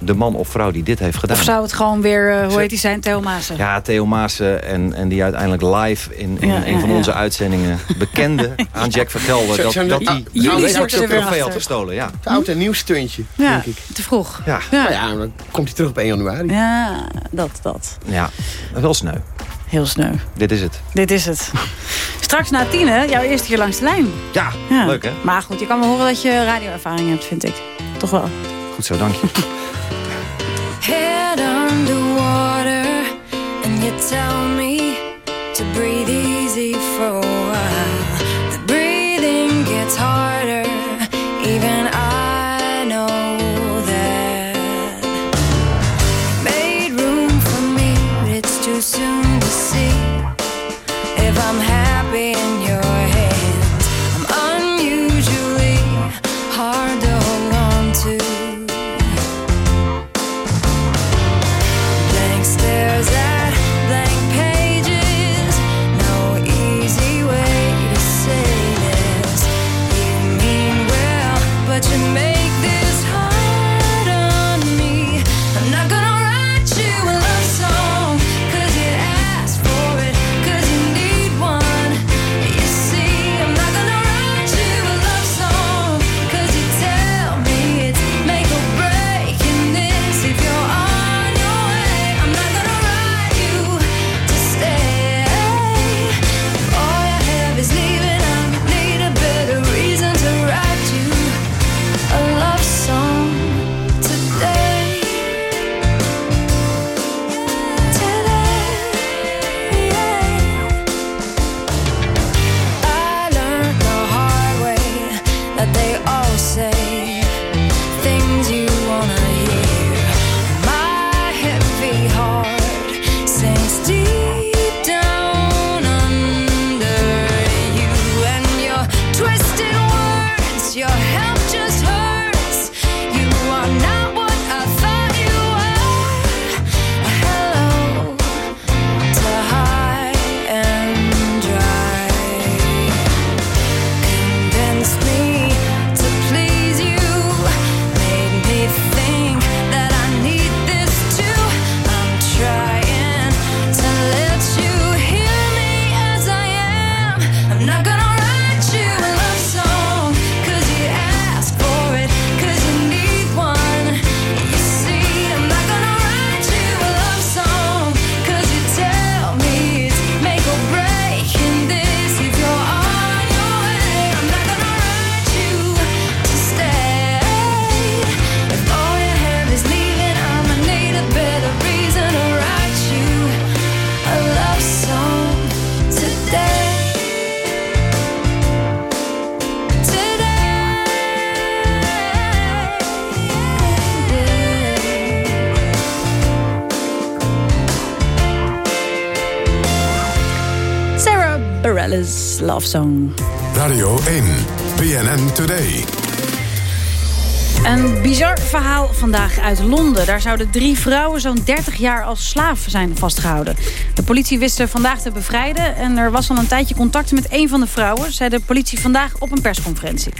de man of vrouw die dit heeft gedaan. Of zou het gewoon weer, uh, hoe heet hij zijn, Theo Maassen? Ja, Theo Maassen en, en die uiteindelijk live in, in ja, een ja, van ja. onze uitzendingen bekende (laughs) aan Jack vertelde dat, dat, dat hij jullie trofee had gestolen. Ja. Het oud en nieuw stuntje, ja, denk ik. te vroeg. Ja. Ja. ja, dan komt hij terug op 1 januari. Ja, dat, dat. Ja, wel sneu. Heel sneu. Dit is het. Dit is het. (laughs) Straks na tien, hè? Jouw eerste keer langs de lijn. Ja, ja, leuk hè? Maar goed, je kan wel horen dat je radioervaring hebt, vind ik. Toch wel. Goed zo, dank je. (laughs) Head underwater And you tell me To breathe easy for a while The breathing gets Alice Love Song. Radio 1, BNN Today. Een bizar verhaal vandaag uit Londen. Daar zouden drie vrouwen zo'n 30 jaar als slaaf zijn vastgehouden. De politie wist ze vandaag te bevrijden... en er was al een tijdje contact met een van de vrouwen... zei de politie vandaag op een persconferentie.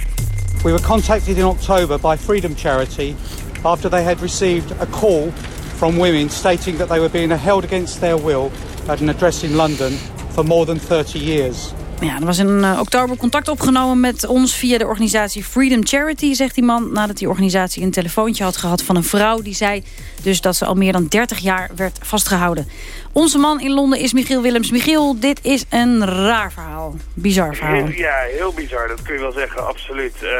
We were contacted in October by Freedom Charity... after they had received a call from women... stating that they were being held against their will... at an address in London for more than 30 years. Ja, er was in eh, oktober contact opgenomen met ons via de organisatie Freedom Charity, zegt die man. Nadat die organisatie een telefoontje had gehad van een vrouw. Die zei dus dat ze al meer dan 30 jaar werd vastgehouden. Onze man in Londen is Michiel Willems. Michiel, dit is een raar verhaal. Bizar verhaal. Ja, heel bizar. Dat kun je wel zeggen, absoluut. Uh,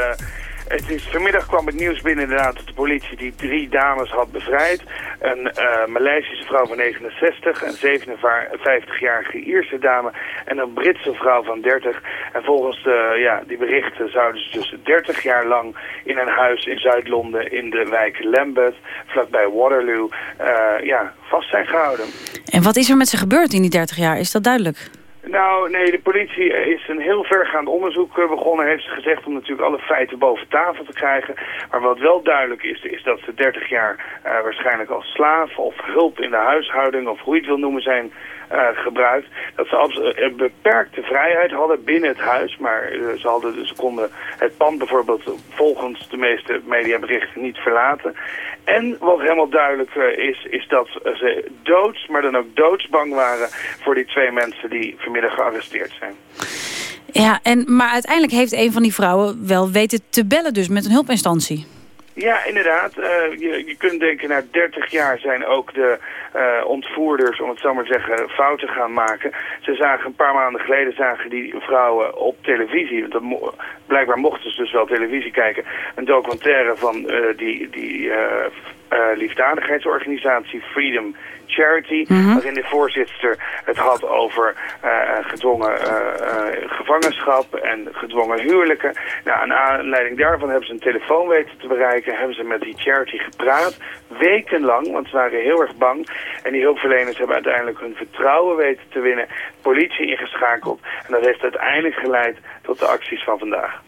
het is, vanmiddag kwam het nieuws binnen inderdaad dat de politie die drie dames had bevrijd. Een uh, Maleisische vrouw van 69, een 57-jarige Ierse dame en een Britse vrouw van 30. En volgens de, ja, die berichten zouden ze dus 30 jaar lang in een huis in Zuid-Londen in de wijk Lambeth, vlakbij Waterloo, uh, ja, vast zijn gehouden. En wat is er met ze gebeurd in die 30 jaar? Is dat duidelijk? Nou, nee, de politie is een heel vergaand onderzoek eh, begonnen, heeft ze gezegd, om natuurlijk alle feiten boven tafel te krijgen. Maar wat wel duidelijk is, is dat ze 30 jaar uh, waarschijnlijk als slaaf of hulp in de huishouding, of hoe je het wil noemen, zijn gebruikt. Dat ze een beperkte vrijheid hadden binnen het huis, maar uh, ze, hadden, ze konden het pand bijvoorbeeld volgens de meeste mediaberichten niet verlaten. En wat helemaal duidelijk is, is dat ze doods, maar dan ook doodsbang waren voor die twee mensen die vanmiddag gearresteerd zijn. Ja, en, maar uiteindelijk heeft een van die vrouwen wel weten te bellen dus met een hulpinstantie. Ja, inderdaad. Uh, je, je kunt denken, na 30 jaar zijn ook de uh, ontvoerders, om het zo maar te zeggen, fouten gaan maken. Ze zagen een paar maanden geleden, zagen die vrouwen op televisie, dat mo blijkbaar mochten ze dus wel televisie kijken, een documentaire van uh, die, die liefdadigheidsorganisatie Freedom Charity, mm -hmm. waarin de voorzitter het had over uh, gedwongen uh, uh, gevangenschap en gedwongen huwelijken. Nou, aan aanleiding daarvan hebben ze een telefoon weten te bereiken, hebben ze met die charity gepraat, wekenlang, want ze waren heel erg bang. En die hulpverleners hebben uiteindelijk hun vertrouwen weten te winnen, politie ingeschakeld. En dat heeft uiteindelijk geleid tot de acties van vandaag.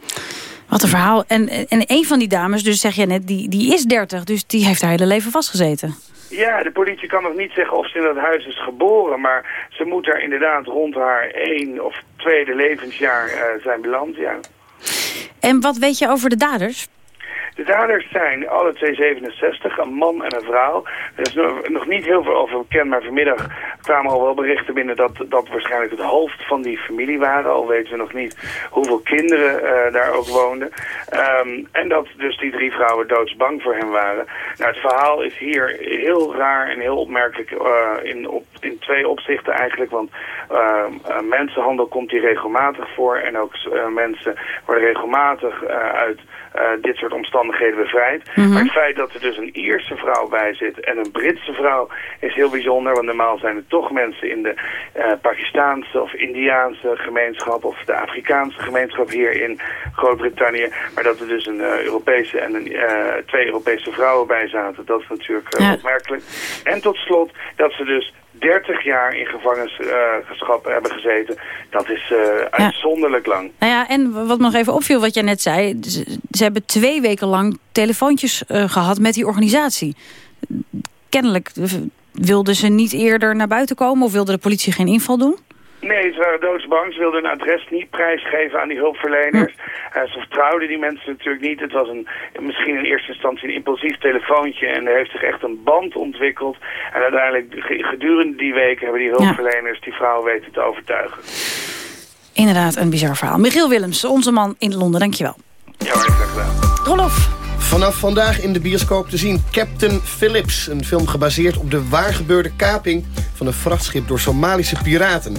Wat een verhaal. En, en een van die dames, dus zeg je net, die, die is 30, dus die heeft haar hele leven vastgezeten. Ja, de politie kan nog niet zeggen of ze in dat huis is geboren, maar ze moet daar inderdaad rond haar één of tweede levensjaar uh, zijn beland, ja. En wat weet je over de daders? De daders zijn alle twee 67, een man en een vrouw. Er is nog niet heel veel over bekend, maar vanmiddag kwamen al wel berichten binnen dat dat waarschijnlijk het hoofd van die familie waren. Al weten we nog niet hoeveel kinderen uh, daar ook woonden. Um, en dat dus die drie vrouwen doodsbang voor hem waren. Nou, het verhaal is hier heel raar en heel opmerkelijk uh, in, op, in twee opzichten eigenlijk. Want uh, mensenhandel komt hier regelmatig voor en ook mensen worden regelmatig uit... Dit soort omstandigheden bevrijd. Mm -hmm. Maar het feit dat er dus een Ierse vrouw bij zit en een Britse vrouw is heel bijzonder. Want normaal zijn er toch mensen in de uh, Pakistaanse of Indiaanse gemeenschap of de Afrikaanse gemeenschap hier in Groot-Brittannië. Maar dat er dus een uh, Europese en een, twee Europese vrouwen bij zaten, dat is natuurlijk ja. opmerkelijk. En tot slot dat ze dus 30 jaar in gevangenschap uh, hebben gezeten. Dat is uh, uitzonderlijk ja. lang. Nou ja, en wat nog even opviel wat jij net zei. Ze, ze hebben twee weken lang telefoontjes uh, gehad met die organisatie. Kennelijk wilden ze niet eerder naar buiten komen... of wilde de politie geen inval doen? Nee, ze waren doodsbang. Ze wilden hun adres niet prijsgeven aan die hulpverleners. Uh, ze vertrouwden die mensen natuurlijk niet. Het was een, misschien in eerste instantie een impulsief telefoontje. En er heeft zich echt een band ontwikkeld. En uiteindelijk gedurende die weken hebben die hulpverleners die vrouwen weten te overtuigen. Inderdaad, een bizar verhaal. Michiel Willems, onze man in Londen, dankjewel. Ja, hartelijk gedaan. Rolof. Vanaf vandaag in de bioscoop te zien Captain Phillips. Een film gebaseerd op de waargebeurde kaping van een vrachtschip door Somalische piraten.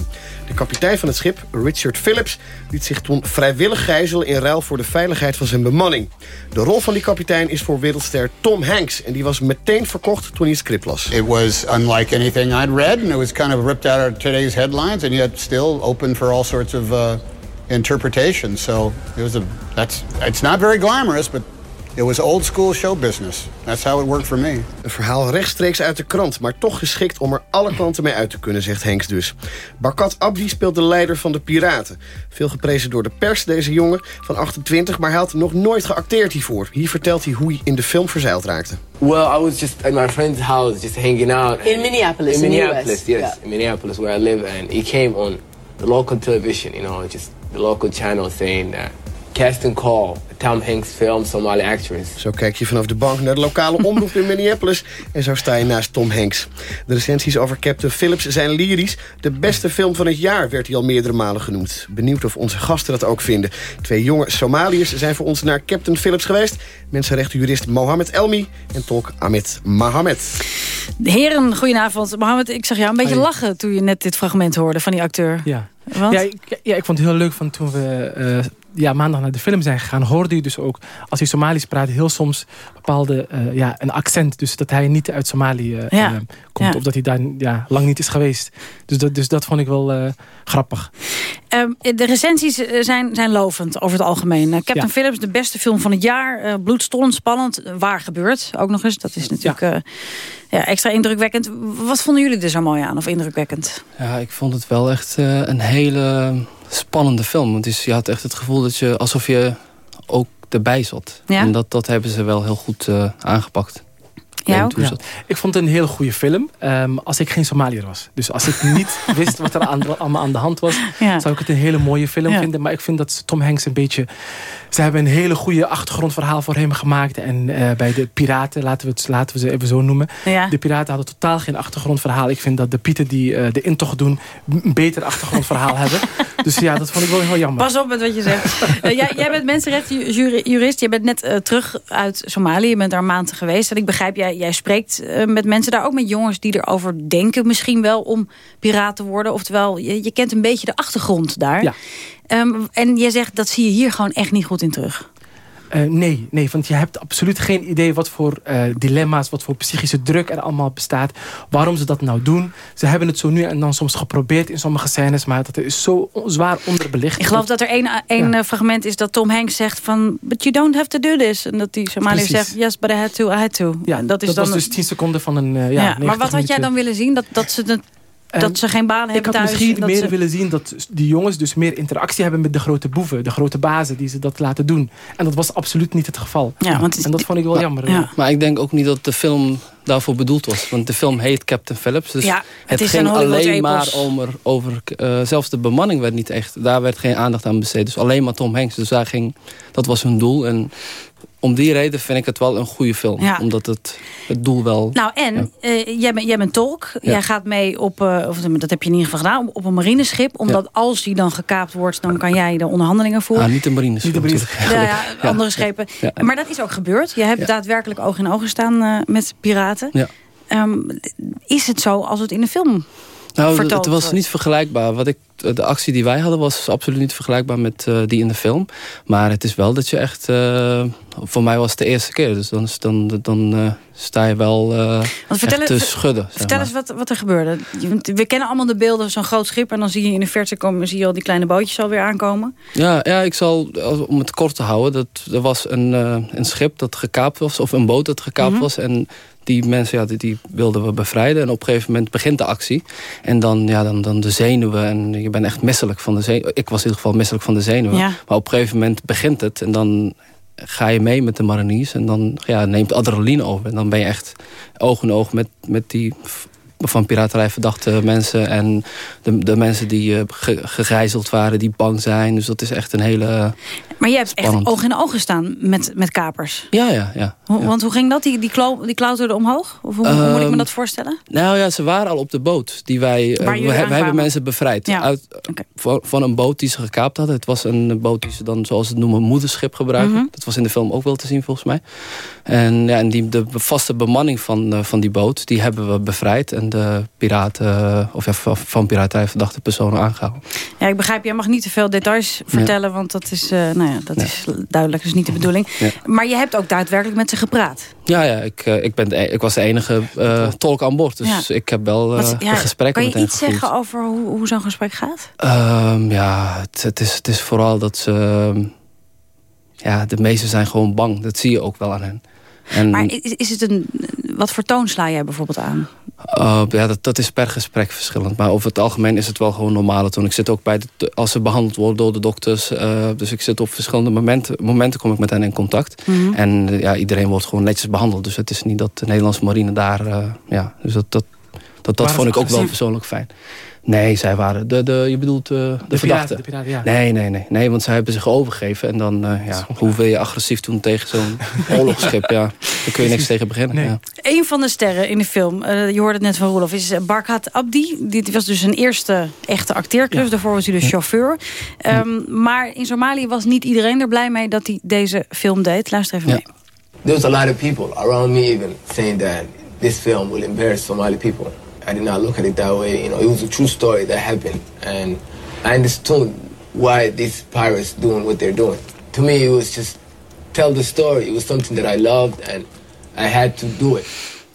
De kapitein van het schip, Richard Phillips, liet zich toen vrijwillig gijzelen... in ruil voor de veiligheid van zijn bemanning. De rol van die kapitein is voor wereldster Tom Hanks... en die was meteen verkocht toen hij het script las. It was unlike anything I'd read... and it was kind of ripped out of today's headlines... and yet still open for all sorts of uh, interpretations. So it was a, that's, it's not very glamorous, but It was old school show business. That's how it worked for me. Een verhaal rechtstreeks uit de krant, maar toch geschikt om er alle klanten mee uit te kunnen, zegt Henks dus. Barkat Abdi speelt de leider van de Piraten. Veel geprezen door de pers, deze jongen van 28, maar hij had nog nooit geacteerd hiervoor. Hier vertelt hij hoe hij in de film verzeild raakte. Well, I was just at my friend's house, just hanging out. In Minneapolis, In in the Minneapolis, US. yes, Yeah. in Minneapolis, where I live, and he came on the local television, you know, just local channel saying that casting call, Tom Hanks film, Somali actress. Zo kijk je vanaf de bank naar de lokale (laughs) omroep in Minneapolis... en zo sta je naast Tom Hanks. De recensies over Captain Phillips zijn lyrisch. De beste film van het jaar werd hij al meerdere malen genoemd. Benieuwd of onze gasten dat ook vinden. Twee jonge Somaliërs zijn voor ons naar Captain Phillips geweest. Mensenrechtenjurist Mohamed Elmi en tolk Ahmed Mohamed. Heren, goedenavond. Mohammed, ik zag jou een beetje lachen toen je net dit fragment hoorde van die acteur. Ja. Want? Ja, ik, ja, ik vond het heel leuk van toen we eh, ja, maandag naar de film zijn gegaan. Hoorde je dus ook, als hij Somalisch praat, heel soms bepaalde eh, ja, een accent. Dus dat hij niet uit Somalië eh, Ja. eh, komt. Ja. Of dat hij daar ja, lang niet is geweest. Dus dat, dus dat vond ik wel eh, grappig. Ehm, de recensies zijn, zijn lovend over het algemeen. Captain Ja. Phillips, de beste film van het jaar. bloedstollend, spannend, waar gebeurt ook nog eens. Dat is natuurlijk eh, ja, extra indrukwekkend. Wat vonden jullie er zo mooi aan of indrukwekkend? Ja, ik vond het wel echt eh, een hele spannende film. Want je had echt het gevoel dat je alsof je ook erbij zat. Ja? En dat, dat hebben ze wel heel goed eh, aangepakt. Ja, Ik vond het een hele goede film. ehm, als ik geen Somaliër was. Dus als ik niet (laughs) wist wat er aan, allemaal aan de hand was... Ja. zou ik het een hele mooie film vinden. Maar ik vind dat Tom Hanks een beetje... Ze hebben een hele goede achtergrondverhaal voor hem gemaakt. En eh, bij de piraten, laten we, het, laten we ze even zo noemen. De piraten hadden totaal geen achtergrondverhaal. Ik vind dat de pieten die eh, de intocht doen... een beter achtergrondverhaal (laughs) hebben. Dus ja, dat vond ik wel heel jammer. Pas op met wat je zegt. (laughs) Eh, jij, jij bent mensenrechtenjurist. Je bent net terug uit Somalië. Je bent daar maanden geweest. En ik begrijp, jij, jij spreekt eh, met mensen daar. Ook met jongens die erover denken misschien wel om piraat te worden. Oftewel, je, je kent een beetje de achtergrond daar. Ja. Ehm, en je zegt, dat zie je hier gewoon echt niet goed in terug. Eh, nee, nee, want je hebt absoluut geen idee wat voor eh, dilemma's, wat voor psychische druk er allemaal bestaat. Waarom ze dat nou doen. Ze hebben het zo nu en dan soms geprobeerd in sommige scènes, maar dat is zo zwaar onderbelicht. Ik geloof dat er één, één eh, fragment is dat Tom Hanks zegt van... But you don't have to do this. En dat die Somaliër zegt, yes, but I had to, I had to. Ja, dat is dat dan was dus 10 seconden van een ja, Ja, maar 90 wat had jij dan willen zien? Dat, dat, ze, het- dat ze geen baan hebben Ik had thuis? misschien meer ze- willen zien dat die jongens dus meer interactie hebben met de grote boeven, de grote bazen die ze dat laten doen. En dat was absoluut niet het geval. Ja, want en dat vond ik wel jammer. Ja. Maar ik denk ook niet dat de film daarvoor bedoeld was. Want de film heet Captain Phillips. Dus Ja, het het, is ging alleen maar epos. over... over eh, zelfs de bemanning werd niet echt... Daar werd geen aandacht aan besteed. Dus alleen maar Tom Hanks. Dus daar ging, dat was hun doel. En om die reden vind ik het wel een goede film. Ja. Omdat het, het doel wel... Nou, en eh, jij, bent, jij bent tolk. Ja. Jij gaat mee op, eh, of dat heb je in ieder geval gedaan, op, een marineschip. Omdat als die dan gekaapt wordt, dan kan jij de onderhandelingen voeren. Ah, niet de marineschip. Ja, ja, andere schepen. Ja. Maar dat is ook gebeurd. Je hebt daadwerkelijk oog in oog gestaan eh, met piraten. Ja. Ehm, is het zo als het in de film Nou, het- was niet vergelijkbaar. Wat ik, de actie die wij hadden was absoluut niet vergelijkbaar met eh, die in de film. Maar het is wel dat je echt... eh, voor mij was het de eerste keer. Dus dan, dan, dan eh, sta je wel eh vertel, te schudden. Vertel maar. eens wat, wat er gebeurde. We kennen allemaal de beelden, zo'n groot schip... en dan zie je in de verte komen, zie je al die kleine bootjes alweer aankomen. Ja, ja, ik zal, om het kort te houden... Dat, er was een, eh, een schip dat gekaapt was, of een boot dat gekaapt Mhm. was... en die mensen ja, die, die wilden we bevrijden. En op een gegeven moment begint de actie. En dan, ja, dan, dan de zenuwen. En je bent echt misselijk van de zenuwen. Ik was in ieder geval misselijk van de zenuwen. Ja. Maar op een gegeven moment begint het. En dan ga je mee met de mariniers. En dan ja, neemt adrenaline over. En dan ben je echt oog in oog met, met die van piraterij verdachte mensen. En de, de mensen die ge- gegijzeld waren, die bang zijn. Dus dat is echt een hele... Maar je hebt Spannend. echt oog in oog gestaan met, met kapers. Ja, ja, ja. Want hoe ging dat? Die, die, klo die klauterden omhoog? Of hoe, hoe moet ik me Ehm, dat voorstellen? Nou ja, ze waren al op de boot. Die wij, Waar we, we hebben mensen bevrijd. Ja. Uit, van, van een boot die ze gekaapt hadden. Het was een boot die ze dan, zoals ze het noemen, moederschip gebruiken. Mhm. Dat was in de film ook wel te zien volgens mij. En, ja, en die, de vaste bemanning van, eh, van die boot, die hebben we bevrijd. En de piraten, of ja, van, piraterij verdachte personen aangehouden. Ja, ik begrijp, jij mag niet te veel details vertellen... want dat is, eh, nou ja, dat is duidelijk, dat is niet de bedoeling. Ja. Maar je hebt ook daadwerkelijk met ze gepraat. Ja, ja ik, eh, ik, ben de, e- ik was de enige eh, tolk aan boord. Dus ik heb wel Wat- een gesprek kan met je hen iets gevoerd. zeggen over hoe, hoe zo'n gesprek gaat? Ehm, ja, het, het, is, het is vooral dat ze... ehm, ja, de meesten zijn gewoon bang. Dat zie je ook wel aan hen. En, Maar is, is het een... Wat voor toon sla jij bijvoorbeeld aan? Uh, ja, dat, dat is per gesprek verschillend. Maar over het algemeen is het wel gewoon normale toon. Ik zit ook bij de, als ze behandeld worden door de dokters. Uh, dus ik zit op verschillende momenten, momenten kom ik met hen in contact. Mhm. En uh, ja, iedereen wordt gewoon netjes behandeld. Dus het is niet dat de Nederlandse marine daar... ja, dus dat, dat, dat, dat vond ik ook wel persoonlijk fijn. Nee, zij waren... De, de, je bedoelt uh, de, De verdachte? piraten, de piraten, ja. Nee, nee, nee, nee. Want zij hebben zich overgegeven. En dan, uh, ja, hoe wil je agressief doen tegen zo'n (laughs) oorlogsschip? Ja, daar kun je niks tegen beginnen. Ja. Een van de sterren in de film, uh, je hoorde het net van Roelof, is Barkat Abdi. Dit was dus zijn eerste echte acteerklus. Ja. Daarvoor was hij dus chauffeur. Um, maar in Somalië was niet iedereen er blij mee dat hij deze film deed. Luister even ja. mee. There's a lot of people around me even saying that this film will embarrass Somali people. I did not look at it that way. You know, it was a true story that happened, and I understood why these pirates doing what they're doing. To me, it was just tell the story. It was something that I loved, and I had to do it.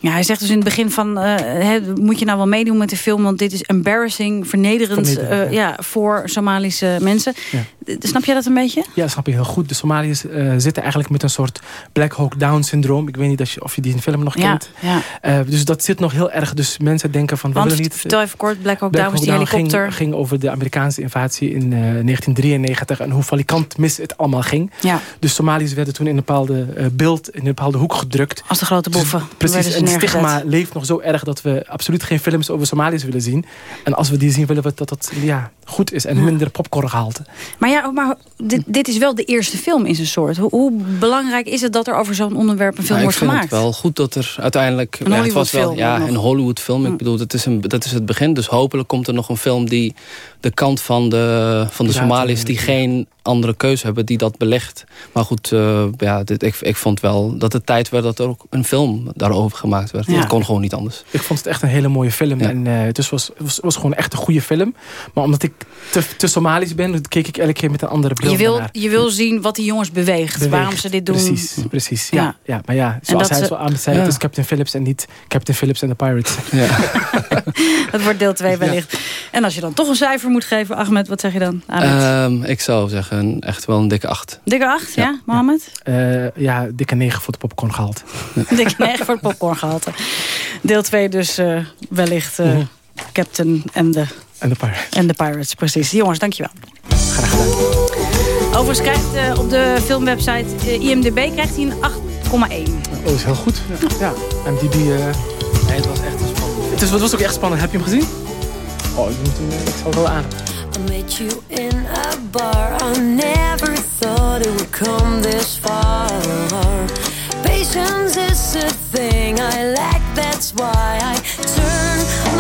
Ja, hij zegt dus in het begin van, uh, he, moet je nou wel meedoen met de film... want dit is embarrassing, vernederend, vernederend uh, ja. ja. voor Somalische mensen. Ja. Snap jij dat een beetje? Ja, dat snap je heel goed. De Somaliërs uh, zitten eigenlijk met een soort Black Hawk Down syndroom. Ik weet niet of je, of je die film nog kent. Ja, ja. dus dat zit nog heel erg. Dus mensen denken van... Want, we willen niet, vertel even kort, Black Hawk Black Down was die helikopter. Ging, ging over de Amerikaanse invasie in 1993... en hoe valikant mis het allemaal ging. Ja. Dus Somaliërs werden toen in een bepaalde beeld... in een bepaalde hoek gedrukt. Als de grote boeven. Dus, precies, en het stigma leeft nog zo erg... dat we absoluut geen films over Somaliërs willen zien. En als we die zien, willen we dat dat ja, goed is. En minder popcorngehalte. Maar ja, maar dit, dit, is wel de eerste film in zijn soort. Hoe, hoe belangrijk is het dat er over zo'n onderwerp een film nou, wordt gemaakt? Ik vind het wel goed dat er uiteindelijk... Een ja, Hollywood het was wel, film. Ja, een Hollywood film. Ik bedoel, dat is, een, dat is het begin. Dus hopelijk komt er nog een film die de kant van de, van de Somaliërs... die geen andere keuze hebben, die dat belegt. Maar goed, uh, ja, dit, ik, ik vond wel dat het tijd werd dat er ook een film daarover gemaakt werd. Ja. Dat kon gewoon niet anders. Ik vond het echt een hele mooie film. Ja. En uh, het was, was, was, was gewoon echt een goede film. Maar omdat ik te, te Somalisch ben, keek ik elke keer met een andere bril je wil, naar. Je wil zien wat die jongens beweegt, beweegt. waarom ze dit doen. Precies, precies. Ja, ja. ja maar ja, zoals hij ze, zo aan zei, het is Captain Phillips en niet Captain Phillips en de Pirates. Ja. (laughs) dat wordt deel 2 wellicht. En als je dan toch een cijfer moet geven, Ahmed, wat zeg je dan? Um, ik zou zeggen, echt wel een dikke 8. Dikke 8, ja, ja Mohammed? Uh, ja, dikke 9 voor de popcorn gehaald. (laughs) dikke 9 voor de popcorn gehaald. Deel 2 dus uh, wellicht uh, mm -hmm. Captain en de... En de Pirates. En de Pirates, precies. Jongens, dankjewel. Graag gedaan. Overigens krijgt uh, op de filmwebsite uh, IMDB krijgt hij een 8,1. Oh, dat is heel goed. Ja, ja. MDB... Uh... Nee, het was echt een spannend. Het, is, het was ook echt spannend. Heb je hem gezien? Ik, moet, ik zal wel aan. I met you in a bar. I never thought it would come this far. Patience is a thing I lack. That's why I turn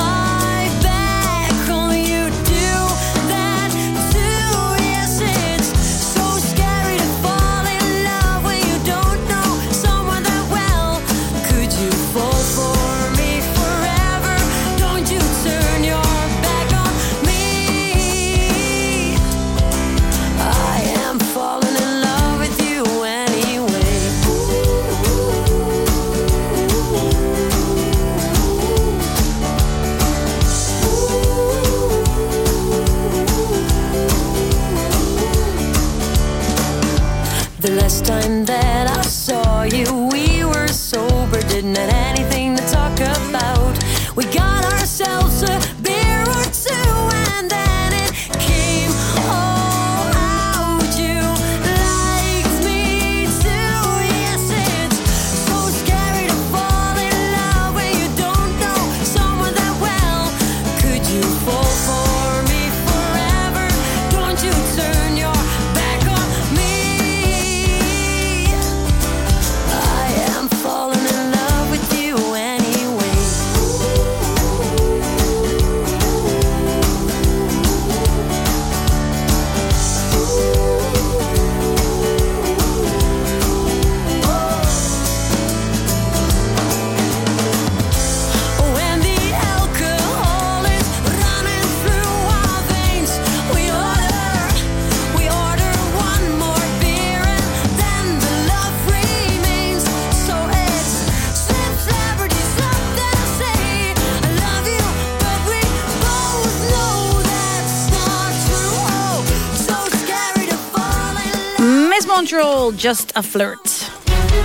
Montreal, Just a Flirt.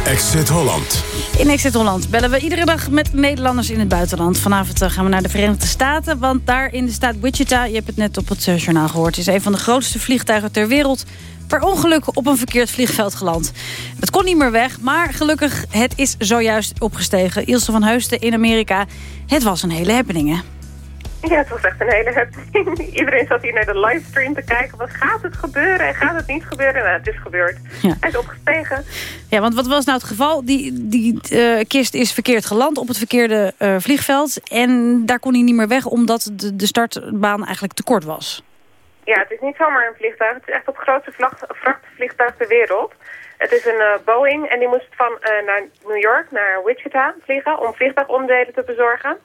Exit Holland. In Exit Holland bellen we iedere dag met Nederlanders in het buitenland. Vanavond eh, gaan we naar de Verenigde Staten, want daar in de staat Wichita... je hebt het net op het eh, journaal gehoord... is een van de grootste vliegtuigen ter wereld per ongeluk op een verkeerd vliegveld geland. Het kon niet meer weg, maar gelukkig, het is zojuist opgestegen. Ilse van Heusten in Amerika. Het was een hele happening, hè? Ja, het was echt een hele happening. (laughs) Iedereen zat hier naar de livestream te kijken. Wat gaat het gebeuren en gaat het niet gebeuren? Nou, het is gebeurd. Hij is opgestegen. Ja, want wat was nou het geval? Die, die eh, kist is verkeerd geland op het verkeerde eh, vliegveld. En daar kon hij niet meer weg omdat de, de startbaan eigenlijk te kort was. Ja, het is niet zomaar een vliegtuig. Het is echt het grootste vrachtvliegtuig ter wereld. Het is een eh, Boeing en die moest van naar New York, naar Wichita vliegen... om vliegtuigonderdelen te bezorgen.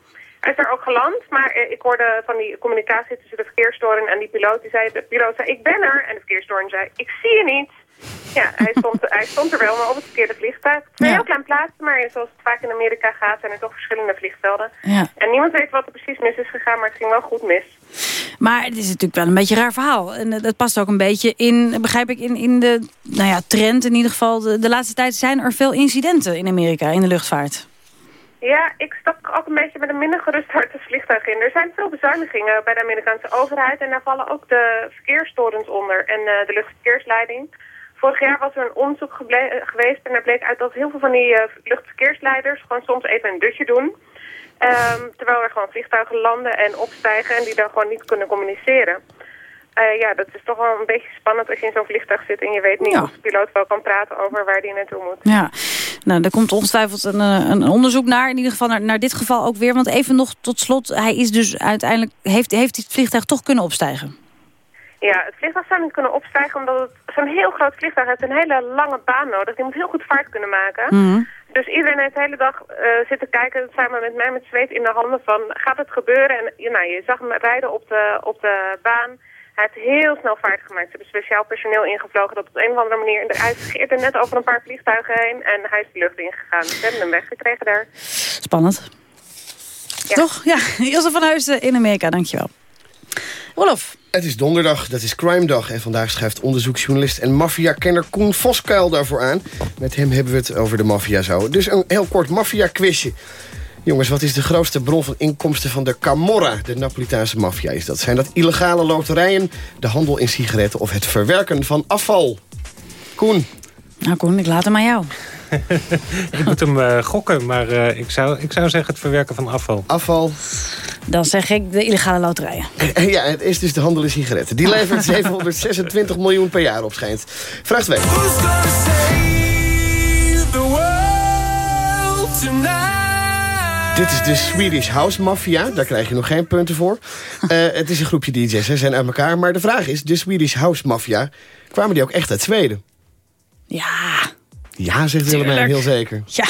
Hij is daar ook geland, maar eh, ik hoorde van die communicatie tussen de verkeersstoring en die piloot. Die zei, de piloot zei, ik ben er. En de verkeersstoring zei, ik zie je niet. Ja, hij (laughs) stond, hij stond er wel, maar op het verkeerde vliegtuig. Een Ja. heel klein plaatsje, maar zoals het vaak in Amerika gaat... zijn er toch verschillende vliegvelden. Ja. En niemand weet wat er precies mis is gegaan, maar het ging wel goed mis. Maar het is natuurlijk wel een beetje een raar verhaal. En eh, dat past ook een beetje in, begrijp ik, in, in de nou ja, trend in ieder geval. De, de laatste tijd zijn er veel incidenten in Amerika, in de luchtvaart. Ja, ik stak ook een beetje met een minder gerust hart het vliegtuig in. Er zijn veel bezuinigingen bij de Amerikaanse overheid en daar vallen ook de verkeerstorens onder en eh, de luchtverkeersleiding. Vorig jaar was er een onderzoek geweest en daar bleek uit dat heel veel van die eh, luchtverkeersleiders gewoon soms even een dutje doen. Ehm, terwijl er gewoon vliegtuigen landen en opstijgen en die dan gewoon niet kunnen communiceren. Eh, ja, dat is toch wel een beetje spannend als je in zo'n vliegtuig zit en je weet niet Ja. of de piloot wel kan praten over waar die naartoe moet. Ja, nou, er komt ongetwijfeld een, eh, een onderzoek naar. In ieder geval naar, naar dit geval ook weer. Want even nog tot slot, hij is dus uiteindelijk, heeft, heeft het vliegtuig toch kunnen opstijgen? Ja, het vliegtuig zou niet kunnen opstijgen omdat het zo'n heel groot vliegtuig heeft een hele lange baan nodig. Die moet heel goed vaart kunnen maken. Mhm. Dus iedereen heeft de hele dag eh, zitten kijken, samen met mij met zweet in de handen van, gaat het gebeuren? En nou, je zag hem rijden op de, op de baan. Hij heeft heel snel vaart gemaakt. Ze hebben speciaal personeel ingevlogen dat op een of andere manier... en Hij scheerde net over een paar vliegtuigen heen en hij is de lucht ingegaan. Ze hebben hem weggekregen daar. Spannend. Toch? Ja, (laughs) Ilse van Heusden in Amerika, dankjewel. Olof. Het is donderdag, dat is Crime Dag. En vandaag schrijft onderzoeksjournalist en maffiakenner Koen Voskuil daarvoor aan. Met hem hebben we het over de maffia zo. Dus een heel kort maffia-quizje. Jongens, wat is de grootste bron van inkomsten van de Camorra? De Napolitaanse maffia is dat. Zijn dat illegale loterijen, de handel in sigaretten... of het verwerken van afval? Koen. Nou Koen, ik laat hem aan jou. (laughs) ik moet hem eh, gokken, maar eh, ik, zou, ik zou zeggen het verwerken van afval. Afval. Dan zeg ik de illegale loterijen. (laughs) Ja, het is dus de handel in sigaretten. Die levert (laughs) 726 miljoen per jaar op, schijnt. Vraag 2. Dit is de Swedish House Mafia. Daar krijg je nog geen punten voor. Eh, het is een groepje DJ's, ze zijn uit elkaar. Maar de vraag is, de Swedish House Mafia... kwamen die ook echt uit Zweden? Ja. Ja, zegt Willemijn, heel zeker. Ja.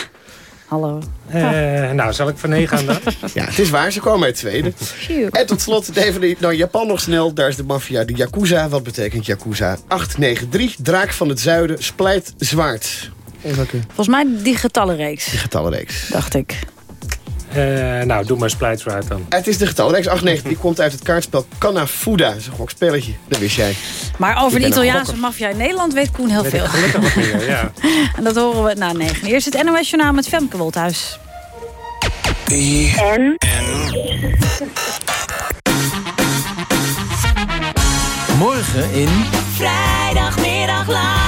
Hallo. Eh, nou, zal ik voor negen gaan dan? (laughs) Ja, het is waar, ze komen uit Zweden. En tot slot even de- nou, Japan nog snel. Daar is de maffia, de Yakuza. Wat betekent Yakuza? 893, draak van het zuiden, splijt zwaard. Volgens mij die getallenreeks, die getallenreeks. dacht ik. Eh, nou, doe maar splijtswaard dan. Het is de getallenreeks 890. Die komt uit het kaartspel Kanafuda. Dat is een gokspelletje. Dat wist jij. Maar over de Italiaanse maffia in Nederland weet Koen heel Weet veel. gelukkig wat meer, ja. (laughs) en dat horen we na negen. Eerst het NOS Journaal met Femke Wolthuis. En? Morgen in Vrijdagmiddag live.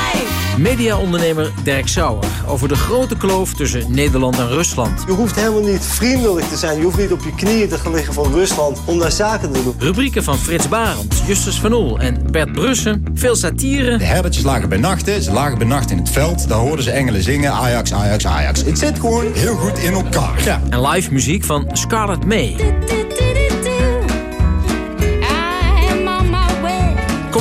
Mediaondernemer Dirk Sauer over de grote kloof tussen Nederland en Rusland. Je hoeft helemaal niet vriendelijk te zijn. Je hoeft niet op je knieën te gaan liggen voor Rusland om daar zaken te doen. Rubrieken van Frits Barend, Justus van Oel en Bert Brussen. Veel satire. De herdertjes lagen bij nachten, ze lagen bij nacht in het veld. Daar hoorden ze engelen zingen, Ajax, Ajax, Ajax. Het zit gewoon heel goed in elkaar. Ja. En live muziek van Scarlett May.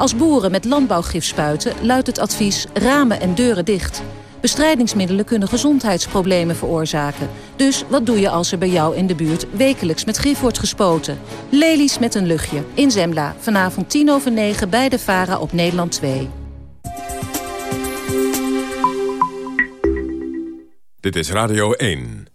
Als boeren met landbouwgif spuiten luidt het advies ramen en deuren dicht. Bestrijdingsmiddelen kunnen gezondheidsproblemen veroorzaken. Dus wat doe je als er bij jou in de buurt wekelijks met gif wordt gespoten? Lelies met een luchtje. In Zembla. Vanavond 10 over 9 bij de VARA op Nederland 2. Dit is Radio 1.